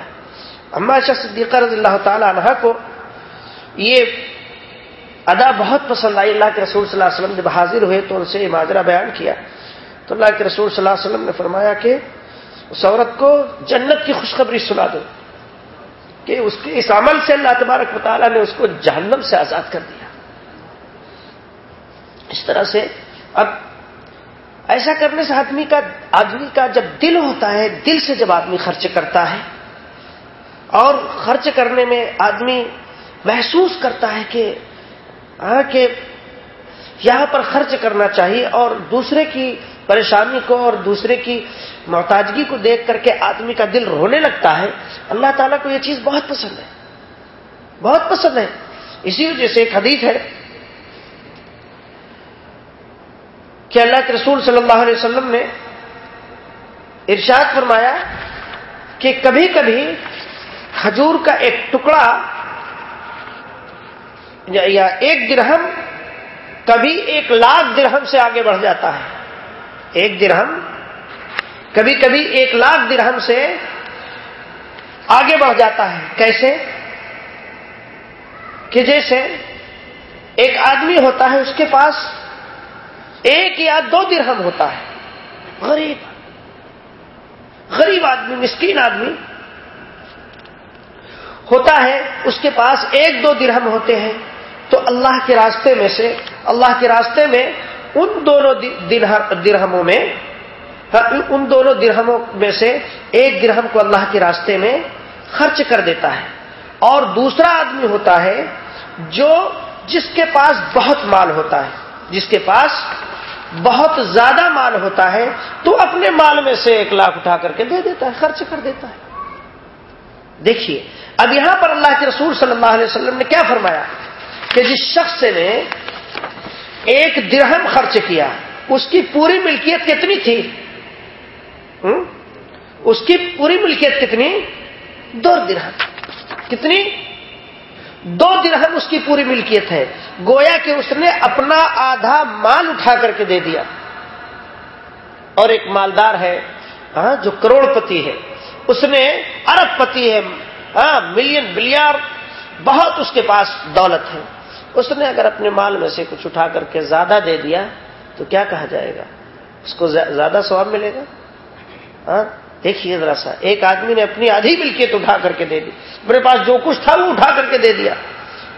اما صدیقہ رضی اللہ تعالی عنہ کو یہ ادا بہت پسند آئی، اللہ کے رسول صلی اللہ علیہ وسلم جب حاضر ہوئے تو ان سے یہ ماجرہ بیان کیا۔ تو اللہ کے رسول صلی اللہ علیہ وسلم نے فرمایا کہ اس عورت کو جنت کی خوشخبری سنا دو کہ اس کے اس عمل سے اللہ تبارک مطالعہ نے اس کو جہنم سے آزاد کر دیا۔ اس طرح سے اب ایسا کرنے سے آدمی کا آدمی کا جب دل ہوتا ہے، دل سے جب آدمی خرچ کرتا ہے اور خرچ کرنے میں آدمی محسوس کرتا ہے کہ ہاں کہ یہاں پر خرچ کرنا چاہیے اور دوسرے کی پریشانی کو اور دوسرے کی محتاجگی کو دیکھ کر کے آدمی کا دل رونے لگتا ہے۔ اللہ تعالیٰ کو یہ چیز بہت پسند ہے۔ بہت پسند ہے۔ اسی وجہ سے ایک حدیث ہے کہ اللہ کے رسول صلی اللہ علیہ وسلم نے ارشاد فرمایا کہ کبھی کبھی کھجور کا ایک ٹکڑا یا ایک درہم، کبھی ایک لاکھ درہم سے آگے بڑھ جاتا ہے۔ ایک درہم، کبھی کبھی ایک لاکھ درہم سے آگے بڑھ جاتا ہے۔ کیسے؟ کہ جیسے ایک آدمی ہوتا ہے اس کے پاس ایک یا دو درہم ہوتا ہے۔ غریب غریب آدمی، مسکین آدمی ہوتا ہے، اس کے پاس ایک دو درہم ہوتے ہیں۔ تو اللہ کے راستے میں سے، اللہ کے راستے میں ان دونوں درہموں میں ہاں، ان دونوں درہموں میں سے ایک درہم کو اللہ کے راستے میں خرچ کر دیتا ہے۔ اور دوسرا آدمی ہوتا ہے جو جس کے پاس بہت مال ہوتا ہے۔ جس کے پاس بہت زیادہ مال ہوتا ہے، تو اپنے مال میں سے ایک لاکھ اٹھا کر کے دے دیتا ہے، خرچ کر دیتا ہے۔ دیکھیے، اب یہاں پر اللہ کے رسول صلی اللہ علیہ وسلم نے کیا فرمایا؟ کہ جس شخص نے ایک درہم خرچ کیا، اس کی پوری ملکیت کتنی تھی؟ اس کی پوری ملکیت کتنی؟ دو درہم۔ کتنی؟ دو درہم اس کی پوری ملکیت ہے۔ گویا کہ اس نے اپنا آدھا مال اٹھا کر کے دے دیا۔ اور ایک مالدار ہے ہاں جو کروڑ پتی ہے۔ اس نے ارب پتی ہے ہاں، ملین بلیار، بہت اس کے پاس دولت ہے۔ اس نے اگر اپنے مال میں سے کچھ اٹھا کر کے زیادہ دے دیا، تو کیا کہا جائے گا؟ اس کو زیادہ ثواب ملے گا؟ ہاں دیکھیے ذرا سا، ایک آدمی نے اپنی آدھی ملکیت اٹھا کر کے دے دی۔ میرے پاس جو کچھ تھا، وہ اٹھا کر کے دے دیا۔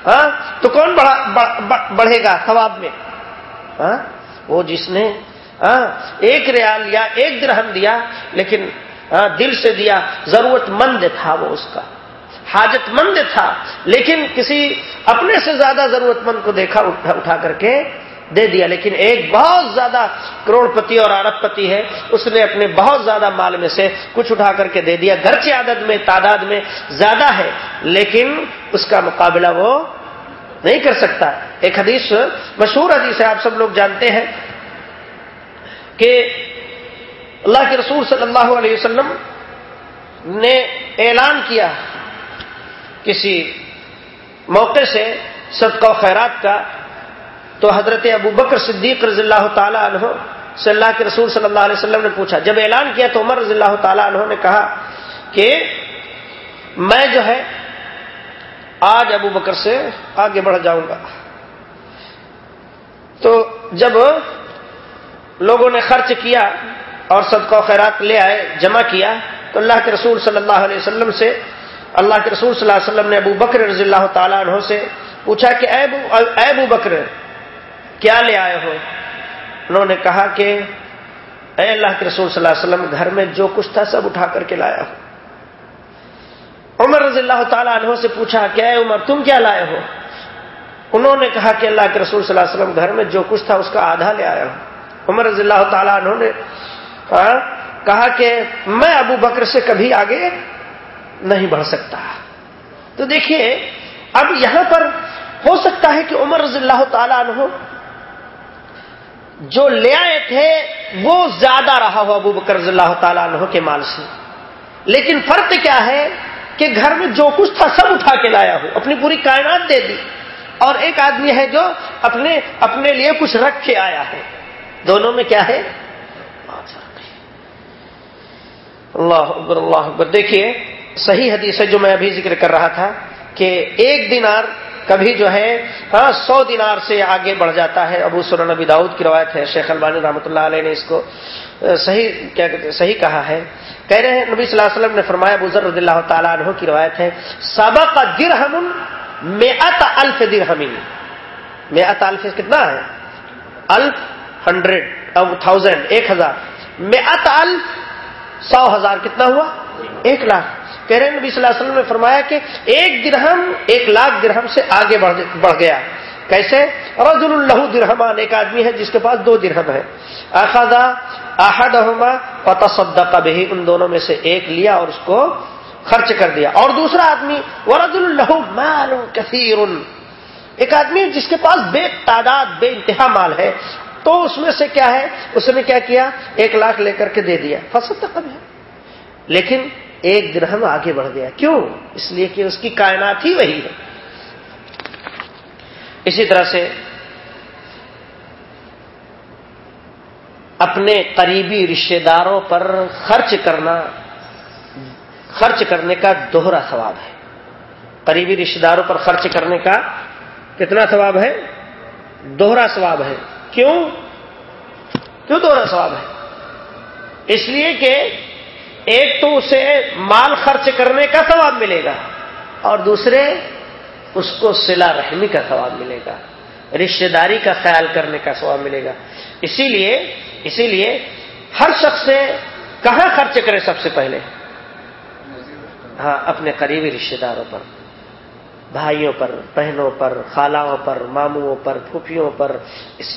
ہاں تو کون بڑھا بڑھے گا ثواب میں؟ ہاں وہ جس نے ہاں ایک ریال یا ایک درہم دیا، لیکن ہاں، دل سے دیا ضرورت مند تھا وہ اس کا۔ حاجت مند تھا، لیکن کسی اپنے سے زیادہ ضرورت مند کو دیکھا، اٹھا کر کے دے دیا۔ لیکن ایک بہت زیادہ کروڑ پتی اور ارب پتی ہے، اس نے اپنے بہت زیادہ مال میں سے کچھ اٹھا کر کے دے دیا۔ گرچہ عدد میں، تعداد میں زیادہ ہے، لیکن اس کا مقابلہ وہ نہیں کر سکتا۔ ایک حدیث مشہور حدیث ہے، آپ سب لوگ جانتے ہیں کہ اللہ کے رسول صلی اللہ علیہ وسلم نے اعلان کیا کسی موقع سے صدقہ و خیرات کا، تو حضرت ابو بکر صدیق رضی اللہ تعالیٰ عنہ سے اللہ کے رسول صلی اللہ علیہ وسلم نے پوچھا۔ جب اعلان کیا تو عمر رضی اللہ تعالیٰ عنہ نے کہا کہ میں جو ہے آج ابو بکر سے آگے بڑھ جاؤں گا۔ تو جب لوگوں نے خرچ کیا اور صدقہ و خیرات لے آئے، جمع کیا۔ تو اللہ کے رسول صلی اللہ علیہ وسلم سے، اللہ کے رسول صلی اللہ علیہ وسلم نے ابو بکر رضی اللہ تعالیٰ عنہ سے پوچھا کہ اے ابو بکر، کیا لے آئے ہو؟ انہوں نے کہا کہ اے اللہ کے رسول صلی اللہ علیہ وسلم، گھر میں جو کچھ تھا سب اٹھا کر کے لایا ہو۔ عمر رضی اللہ تعالیٰ عنہ سے پوچھا کہ اے عمر، تم کیا لائے ہو؟ انہوں نے کہا کہ اللہ کے رسول صلی اللہ علیہ وسلم، گھر میں جو کچھ تھا اس کا آدھا لے آیا ہوں عمر رضی اللہ تعالیٰ عنہ نے ہاں؟ کہا کہ میں ابو بکر سے کبھی آگے نہیں بڑھ سکتا۔ تو دیکھیے، اب یہاں پر ہو سکتا ہے کہ عمر رضی اللہ تعالیٰ عنہ جو لے آئے تھے، وہ زیادہ رہا ہو ابو بکر رضی اللہ تعالیٰ عنہ کے مال سے۔ لیکن فرق کیا ہے کہ گھر میں جو کچھ تھا، سب اٹھا کے لایا ہو، اپنی پوری کائنات دے دی۔ اور ایک آدمی ہے جو اپنے اپنے لیے کچھ رکھ کے آیا ہے۔ دونوں میں کیا ہے؟ اللہ اکبر اللہ اکبر۔ دیکھیے، صحیح حدیث ہے جو میں ابھی ذکر کر رہا تھا کہ ایک دینار کبھی جو ہے ہاں سو دینار سے آگے بڑھ جاتا ہے۔ ابو سر نبی داؤد کی روایت ہے، شیخ البانی رحمۃ اللہ علیہ نے اس کو صحیح، کیا صحیح کہا ہے۔ کہہ رہے ہیں، نبی صلی اللہ علیہ وسلم نے فرمایا، ابو ذر رضی اللہ تعالیٰ عنہ کی روایت ہے، سبق درہم میت الف درہمی میت الف کتنا ہے؟ الف ہنڈریڈ تھاؤزینڈ، ایک ہزار۔ میت الف سو ہزار کتنا ہوا؟ ایک لاکھ۔ کہہ رہے نبی صلی اللہ علیہ وسلم نے فرمایا کہ ایک درہم، ایک لاکھ درہم سے آگے بڑھ گیا۔ کیسے؟ رجل اللہ درہمان ایک آدمی ہے جس کے پاس دو درہم ہے۔ اخذا احدہما فتصدق به ان دونوں میں سے ایک لیا اور اس کو خرچ کر دیا۔ اور دوسرا آدمی، ورجل اللہ مال کثیر۔ ایک آدمی جس کے پاس بے تعداد، بے انتہا مال ہے۔ تو اس میں سے کیا ہے؟ اس نے کیا کیا؟ ایک لاکھ لے کر کے دے دیا۔ فصل تک ہے لیکن ایک درہم آگے بڑھ گیا۔ کیوں؟ اس لیے کہ اس کی کائنات ہی وہی ہے۔ اسی طرح سے اپنے قریبی رشتے داروں پر خرچ کرنا، خرچ کرنے کا دوہرا ثواب ہے۔ قریبی رشتے داروں پر خرچ کرنے کا کتنا ثواب ہے؟ دوہرا ثواب ہے۔ کیوں؟ کیوں دوہرا ثواب ہے؟ اس لیے کہ ایک تو اسے مال خرچ کرنے کا ثواب ملے گا اور دوسرے اس کو سلا رحمی کا ثواب ملے گا رشتے داری کا خیال کرنے کا ثواب ملے گا۔ اسی لیے اسی لیے ہر شخص سے کہاں خرچ کرے سب سے پہلے؟ ہاں اپنے قریبی رشتے داروں پر۔ بھائیوں پر، بہنوں پر، خالاؤں پر ماموں پر، پھوپھیوں پر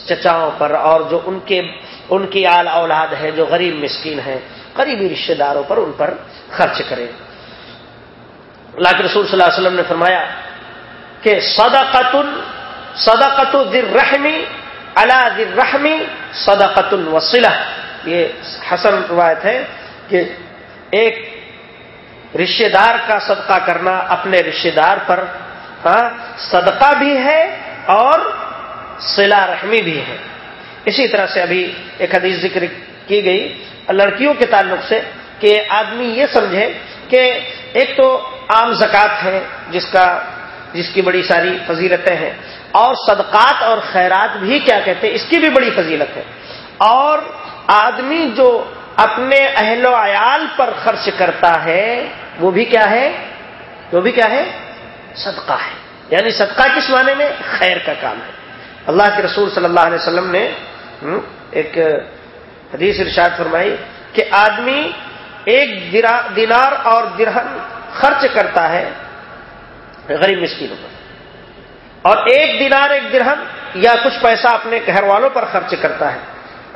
چچاؤں پر، اور جو ان کے، ان کی آل اولاد ہے جو غریب مسکین ہے قریبی رشتے داروں پر ان پر خرچ کرے اللہ کے رسول صلی اللہ علیہ وسلم نے فرمایا کہ صدقت صدقت ذر رحمی اللہ ذر رحمی صدقت وسیلہ یہ حسن روایت ہے کہ ایک رشتے دار کا صدقہ کرنا اپنے رشتے دار پر ہاں صدقہ بھی ہے اور سلا رحمی بھی ہے۔ اسی طرح سے ابھی ایک حدیث ذکر کی گئی لڑکیوں کے تعلق سے کہ آدمی یہ سمجھے کہ ایک تو عام زکوٰۃ ہے جس کا، جس کی بڑی ساری فضیلتیں ہیں، اور صدقات اور خیرات بھی کیا کہتے ہیں، اس کی بھی بڑی فضیلت ہے۔ اور آدمی جو اپنے اہل و عیال پر خرچ کرتا ہے، وہ بھی کیا ہے؟ وہ بھی کیا ہے؟ صدقہ ہے۔ یعنی صدقہ کس معنی میں؟ خیر کا کام ہے۔ اللہ کے رسول صلی اللہ علیہ وسلم نے ایک حدیث ارشاد فرمائی کہ آدمی ایک دینار اور درہم خرچ کرتا ہے غریب مسکینوں پر۔ اور ایک دینار، ایک درہم یا کچھ پیسہ اپنے گھر والوں پر خرچ کرتا ہے۔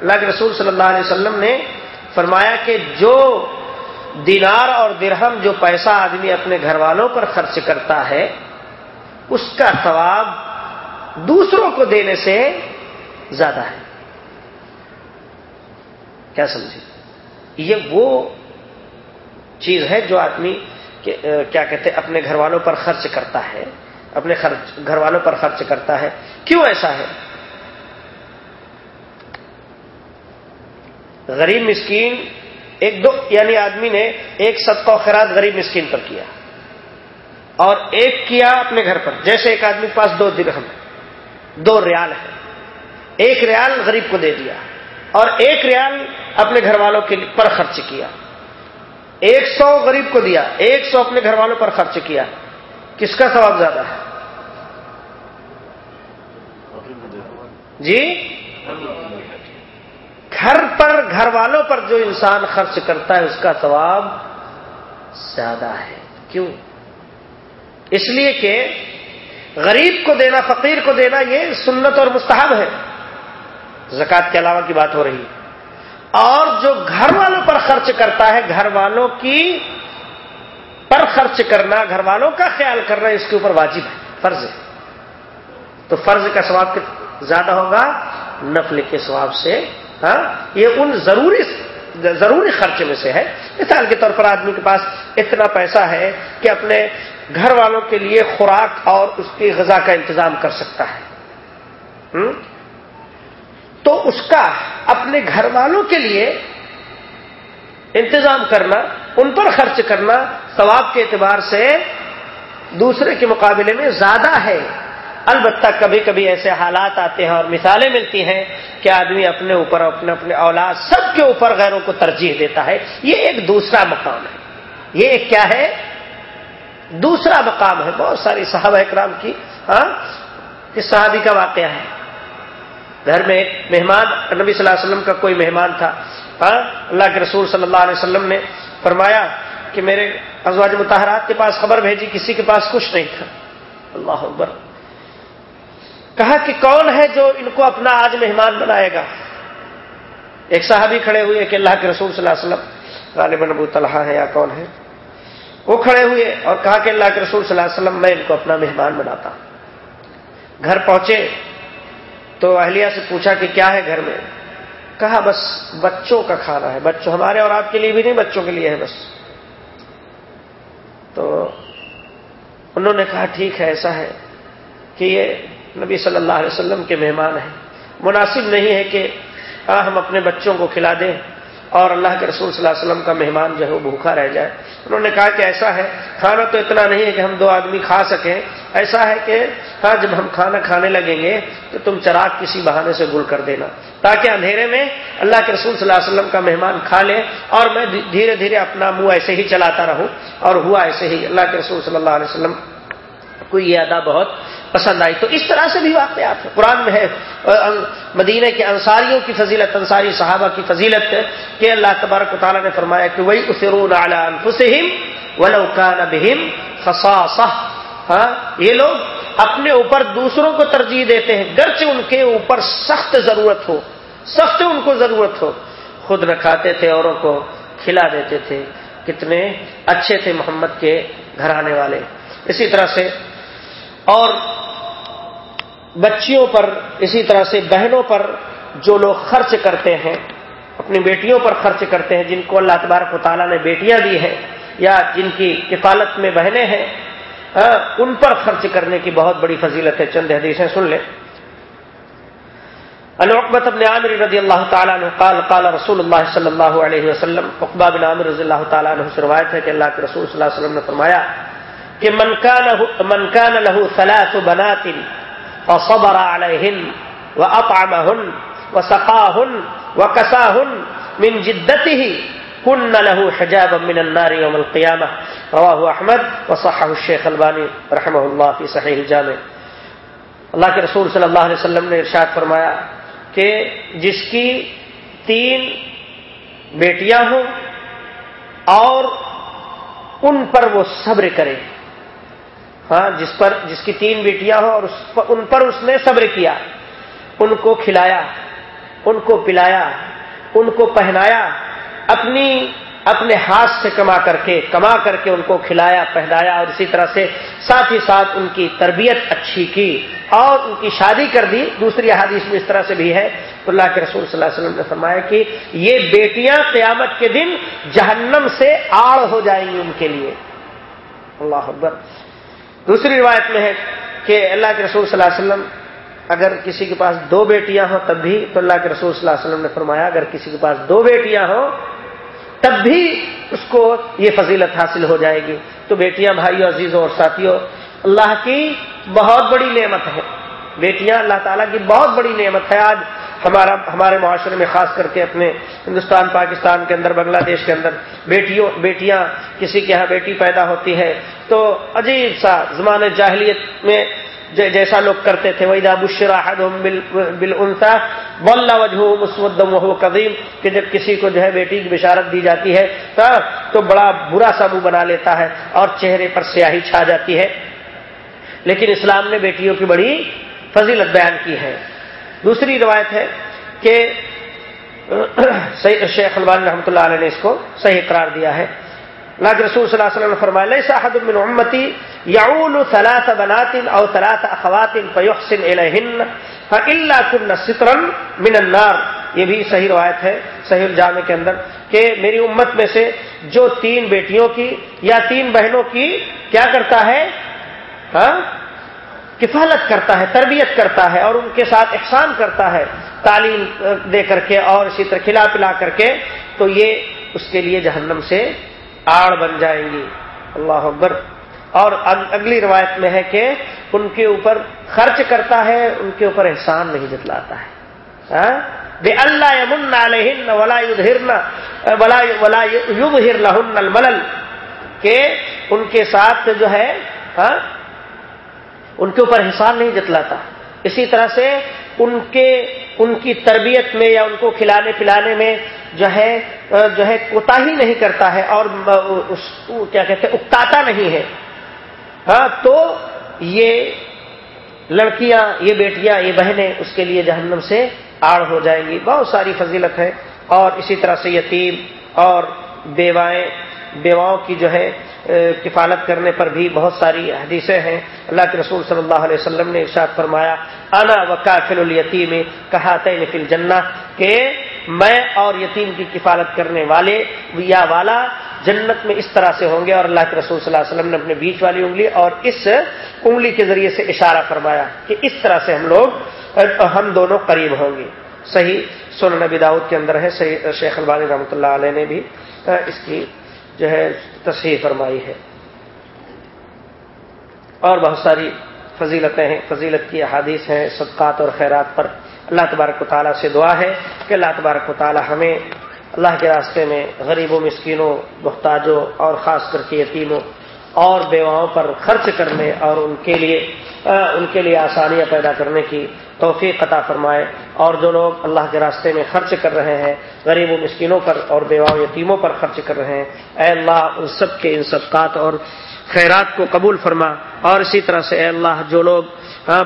اللہ کے رسول صلی اللہ علیہ وسلم نے فرمایا کہ جو دینار اور درہم جو پیسہ آدمی اپنے گھر والوں پر خرچ کرتا ہے، اس کا ثواب دوسروں کو دینے سے زیادہ ہے۔ کیا سمجھے؟ یہ وہ چیز ہے جو آدمی کیا کہتے اپنے گھر والوں پر خرچ کرتا ہے، اپنے گھر والوں پر خرچ کرتا ہے۔ کیوں ایسا ہے؟ غریب مسکین ایک دو یعنی آدمی نے ایک صدقہ و خیرات غریب مسکین پر کیا اور ایک کیا اپنے گھر پر جیسے ایک آدمی کے پاس دو درہم دو ریال ہے۔ ایک ریال غریب کو دے دیا اور ایک ریال اپنے گھر والوں کے پر خرچ کیا۔ ایک سو غریب کو دیا ایک سو اپنے گھر والوں پر خرچ کیا۔ کس کا ثواب زیادہ ہے؟ جی؟ گھر پر، گھر والوں پر جو انسان خرچ کرتا ہے، اس کا ثواب زیادہ ہے۔ کیوں؟ اس لیے کہ غریب کو دینا، فقیر کو دینا یہ سنت اور مستحب ہے۔ زکات کے علاوہ کی بات ہو رہی اور جو گھر والوں پر خرچ کرتا ہے، گھر والوں کی پر خرچ کرنا، گھر والوں کا خیال کرنا، اس کے اوپر واجب ہے، فرض ہے۔ تو فرض کا ثواب زیادہ ہوگا، نفل کے ثواب سے ہاں؟ یہ ان ضروری ضروری خرچ میں سے ہے۔ مثال کے طور پر آدمی کے پاس اتنا پیسہ ہے کہ اپنے گھر والوں کے لیے خوراک اور اس کی غذا کا انتظام کر سکتا ہے۔ تو اس کا اپنے گھر والوں کے لیے انتظام کرنا، ان پر خرچ کرنا ثواب کے اعتبار سے دوسرے کے مقابلے میں زیادہ ہے۔ البتہ کبھی کبھی ایسے حالات آتے ہیں اور مثالیں ملتی ہیں کہ آدمی اپنے اوپر اپنے اپنے اولاد سب کے اوپر غیروں کو ترجیح دیتا ہے۔ یہ ایک دوسرا مقام ہے۔ یہ ایک کیا ہے؟ دوسرا مقام ہے۔ بہت ساری صحابہ اکرام کی ہاں اس صحابی کا واقعہ ہے۔ گھر میں ایک مہمان، نبی صلی اللہ علیہ وسلم کا کوئی مہمان تھا۔ ہاں اللہ کے رسول صلی اللہ علیہ وسلم نے فرمایا کہ میرے ازواج متحرات کے پاس خبر بھیجی، کسی کے پاس کچھ نہیں تھا۔ اللہ اکبر۔ کہا کہ کون ہے جو ان کو اپنا آج مہمان بنائے گا؟ ایک صحابی کھڑے ہوئے کہ اللہ کے رسول صلی اللہ علیہ وسلم، غالباً ابو طلحہ ہے یا کون ہے وہ کھڑے ہوئے اور کہا کہ اللہ کے رسول صلی اللہ علیہ وسلم، میں ان کو اپنا مہمان بناتا گھر پہنچے تو اہلیہ سے پوچھا کہ کیا ہے گھر میں؟ کہا، بس بچوں کا کھانا ہے۔ بچوں ہمارے اور آپ کے لیے بھی نہیں، بچوں کے لیے ہے بس۔ تو انہوں نے کہا، ٹھیک ہے، ایسا ہے کہ یہ نبی صلی اللہ علیہ وسلم کے مہمان ہیں۔ مناسب نہیں ہے کہ ہم اپنے بچوں کو کھلا دیں اور اللہ کے رسول صلی اللہ علیہ وسلم کا مہمان جو ہے وہ بھوکا رہ جائے۔ انہوں نے کہا کہ ایسا ہے، کھانا تو اتنا نہیں ہے کہ ہم دو آدمی کھا سکیں۔ ایسا ہے کہ ہاں جب ہم کھانا کھانے لگیں گے تو تم چراغ کسی بہانے سے گل کر دینا۔ تاکہ اندھیرے میں اللہ کے رسول صلی اللہ علیہ وسلم کا مہمان کھا لے اور میں دھیرے دھیرے اپنا منہ ایسے ہی چلاتا رہوں اور ہوا ایسے ہی اللہ کے رسول صلی اللہ علیہ وسلم کو یہ ادا بہت پسند آئی تو اس طرح سے بھی واقعات ہیں۔ قرآن میں ہے مدینہ کے انصاریوں کی فضیلت، انصاری صحابہ کی فضیلت کہ اللہ تبارک و تعالیٰ نے فرمایا کہ وہی اسرون انفسہم ولو کان بہم خصاصہ ہاں یہ لوگ اپنے اوپر دوسروں کو ترجیح دیتے ہیں، گرچہ ان کے اوپر سخت ضرورت ہو، سخت ان کو ضرورت ہو۔ خود نہ کھاتے تھے، اوروں کو کھلا دیتے تھے۔ کتنے اچھے تھے محمد کے گھرانے والے۔ اسی طرح سے اور بچیوں پر، اسی طرح سے بہنوں پر جو لوگ خرچ کرتے ہیں، اپنی بیٹیوں پر خرچ کرتے ہیں، جن کو اللہ تبارک و تعالیٰ نے بیٹیاں دی ہیں یا جن کی کفالت میں بہنیں ہیں ان پر خرچ کرنے کی بہت بڑی فضیلت ہے۔ چند حدیثیں سن لیں۔ العقبت بن عامر رضی اللہ تعالیٰ عنہ قال قال رسول اللہ صلی اللہ علیہ وسلم اقبا بن عامر رضی اللہ تعالیٰ عنہ سے روایت ہے کہ اللہ کے رسول صلی اللہ علیہ وسلم نے فرمایا کہ من كان من كان له ثلاث بنات فصبر عليهن واطعمهن وسقاهن وكساهن من جدته كن له حجابا من النار يوم القيامة. رواه أحمد وصحه الشيخ الباني رحمه الله في صحيح الجامع. اللہ کے رسول صلی اللہ علیہ وسلم نے ارشاد فرمایا کہ جس کی تین بیٹیاں ہوں اور ان پر وہ صبر کرے ہاں جس پر، جس کی تین بیٹیاں ہوں اور اس پر، ان پر اس نے صبر کیا۔ ان کو کھلایا، ان کو پلایا، ان کو پہنایا، اپنی، اپنے ہاتھ سے کما کر کے، کما کر کے ان کو کھلایا، پہنایا اور اسی طرح سے ساتھ ہی ساتھ ان کی تربیت اچھی کی اور ان کی شادی کر دی۔ دوسری حادث میں اس طرح سے بھی ہے۔ اللہ کے رسول صلی اللہ علیہ وسلم نے فرمایا کہ یہ بیٹیاں قیامت کے دن جہنم سے آڑ ہو جائیں گی ان کے لیے۔ اللہ اکبر۔ دوسری روایت میں ہے کہ اللہ کے رسول صلی اللہ علیہ وسلم، اگر کسی کے پاس دو بیٹیاں ہوں تب بھی تو اللہ کے رسول صلی اللہ علیہ وسلم نے فرمایا، اگر کسی کے پاس دو بیٹیاں ہوں تب بھی اس کو یہ فضیلت حاصل ہو جائے گی۔ تو بیٹیاں بھائیوں، عزیزوں اور ساتھیوں، اللہ کی بہت بڑی نعمت ہے۔ بیٹیاں اللہ تعالیٰ کی بہت بڑی نعمت ہے۔ آج ہمارا ہمارے معاشرے میں خاص کر کے اپنے ہندوستان، پاکستان کے اندر، بنگلہ دیش کے اندر بیٹیوں بیٹیاں، کسی کے یہاں بیٹی پیدا ہوتی ہے تو عجیب سا زمان جاہلیت میں جیسا لوگ کرتے تھے وہی بل انسا بل وجہ مسودم وہ قدیم کہ جب کسی کو جو ہے بیٹی کی بشارت دی جاتی ہے تو بڑا برا سا بنا لیتا ہے اور چہرے پر سیاہی چھا جاتی ہے۔ لیکن اسلام نے بیٹیوں کی بڑی فضیلت بیان کی ہے۔ دوسری روایت ہے کہ شیخ البان رحمۃ اللہ علیہ نے اس کو صحیح قرار دیا ہے۔ اللہ کے رسول صلی اللہ علیہ وسلم نے فرمایا لیسا حد من امتی یعول ثلاث بنات او ثلاث اخوات فیحسن الیہن فالا کن سترا من النار. یہ بھی صحیح روایت ہے صحیح الجامع کے اندر کہ میری امت میں سے جو تین بیٹیوں کی یا تین بہنوں کی کیا کرتا ہے؟ ہاں؟ کفالت کرتا ہے، تربیت کرتا ہے اور ان کے ساتھ احسان کرتا ہے تعلیم دے کر کے اور اسی طرح کھلا پلا کر کے، تو یہ اس کے لیے جہنم سے آڑ بن جائیں گی۔ اللہ اکبر۔ اور اگلی روایت میں ہے کہ ان کے اوپر خرچ کرتا ہے، ان کے اوپر احسان نہیں جتلاتا ہے۔ بے اللہ یمن ولا ولا ولا لہن الملل۔ کہ ان کے ساتھ جو ہے ہاں؟ ان کے اوپر احسان نہیں جتلاتا۔ اسی طرح سے ان کے، ان کی تربیت میں یا ان کو کھلانے پلانے میں جو ہے جو ہے کوتا ہی نہیں کرتا ہے اور کیا کہتے ہیں، اکتاتا نہیں ہے۔ ہاں تو یہ لڑکیاں، یہ بیٹیاں، یہ بہنیں اس کے لیے جہنم سے آڑ ہو جائیں گی۔ بہت ساری فضیلت ہے۔ اور اسی طرح سے یتیم اور بیوائیں بیواؤں کی جو ہے کفالت کرنے پر بھی بہت ساری حدیثیں ہیں۔ اللہ کے رسول صلی اللہ علیہ وسلم نے ارشاد فرمایا، انا و کافل الیتیم کہا فل جنا کہ میں اور یتیم کی کفالت کرنے والے یا والا جنت میں اس طرح سے ہوں گے اور اللہ کے رسول صلی اللہ علیہ وسلم نے اپنے بیچ والی انگلی اور اس انگلی کے ذریعے سے اشارہ فرمایا کہ اس طرح سے ہم لوگ ہم دونوں قریب ہوں گے۔ صحیح سن نبی داؤد کے اندر ہے، صحیح شیخ البانی رحمۃ اللہ علیہ نے بھی اس کی جو ہے، تصحیح فرمائی ہے۔ اور بہت ساری فضیلتیں ہیں، فضیلت کی احادیث ہیں، صدقات اور خیرات پر۔ اللہ تبارک و تعالیٰ سے دعا ہے کہ اللہ تبارک و تعالیٰ ہمیں اللہ کے راستے میں غریبوں، مسکینوں، محتاجوں اور خاص کر کے یتیموں اور بیواؤں پر خرچ کرنے اور ان کے لیے ان کے لیے آسانیاں پیدا کرنے کی توفیق قطع فرمائے۔ اور جو لوگ اللہ کے راستے میں خرچ کر رہے ہیں، غریب و مسکینوں پر اور بیواؤں یتیموں پر خرچ کر رہے ہیں۔ اے اللہ، ان سب کے، ان صدقات اور خیرات کو قبول فرما اور اسی طرح سے اے اللہ جو لوگ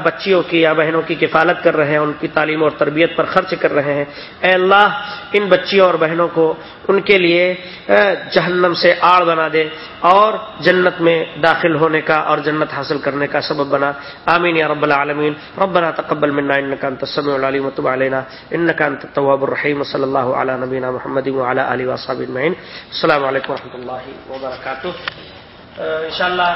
بچیوں کی یا بہنوں کی کفالت کر رہے ہیں، ان کی تعلیم اور تربیت پر خرچ کر رہے ہیں، اے اللہ ان بچیوں اور بہنوں کو ان کے لیے جہنم سے آڑ بنا دے اور جنت میں داخل ہونے کا اور جنت حاصل کرنے کا سبب بنا۔ آمین یا رب العالمین۔ ربنا تقبل منا انك انت السميع العليم وتب علينا انك انت التواب الرحيم صلی اللہ علی نبینا محمد وعلى اله وصحبه السلام علیکم و رحمۃ اللہ وبرکاتہ۔ انشاءاللہ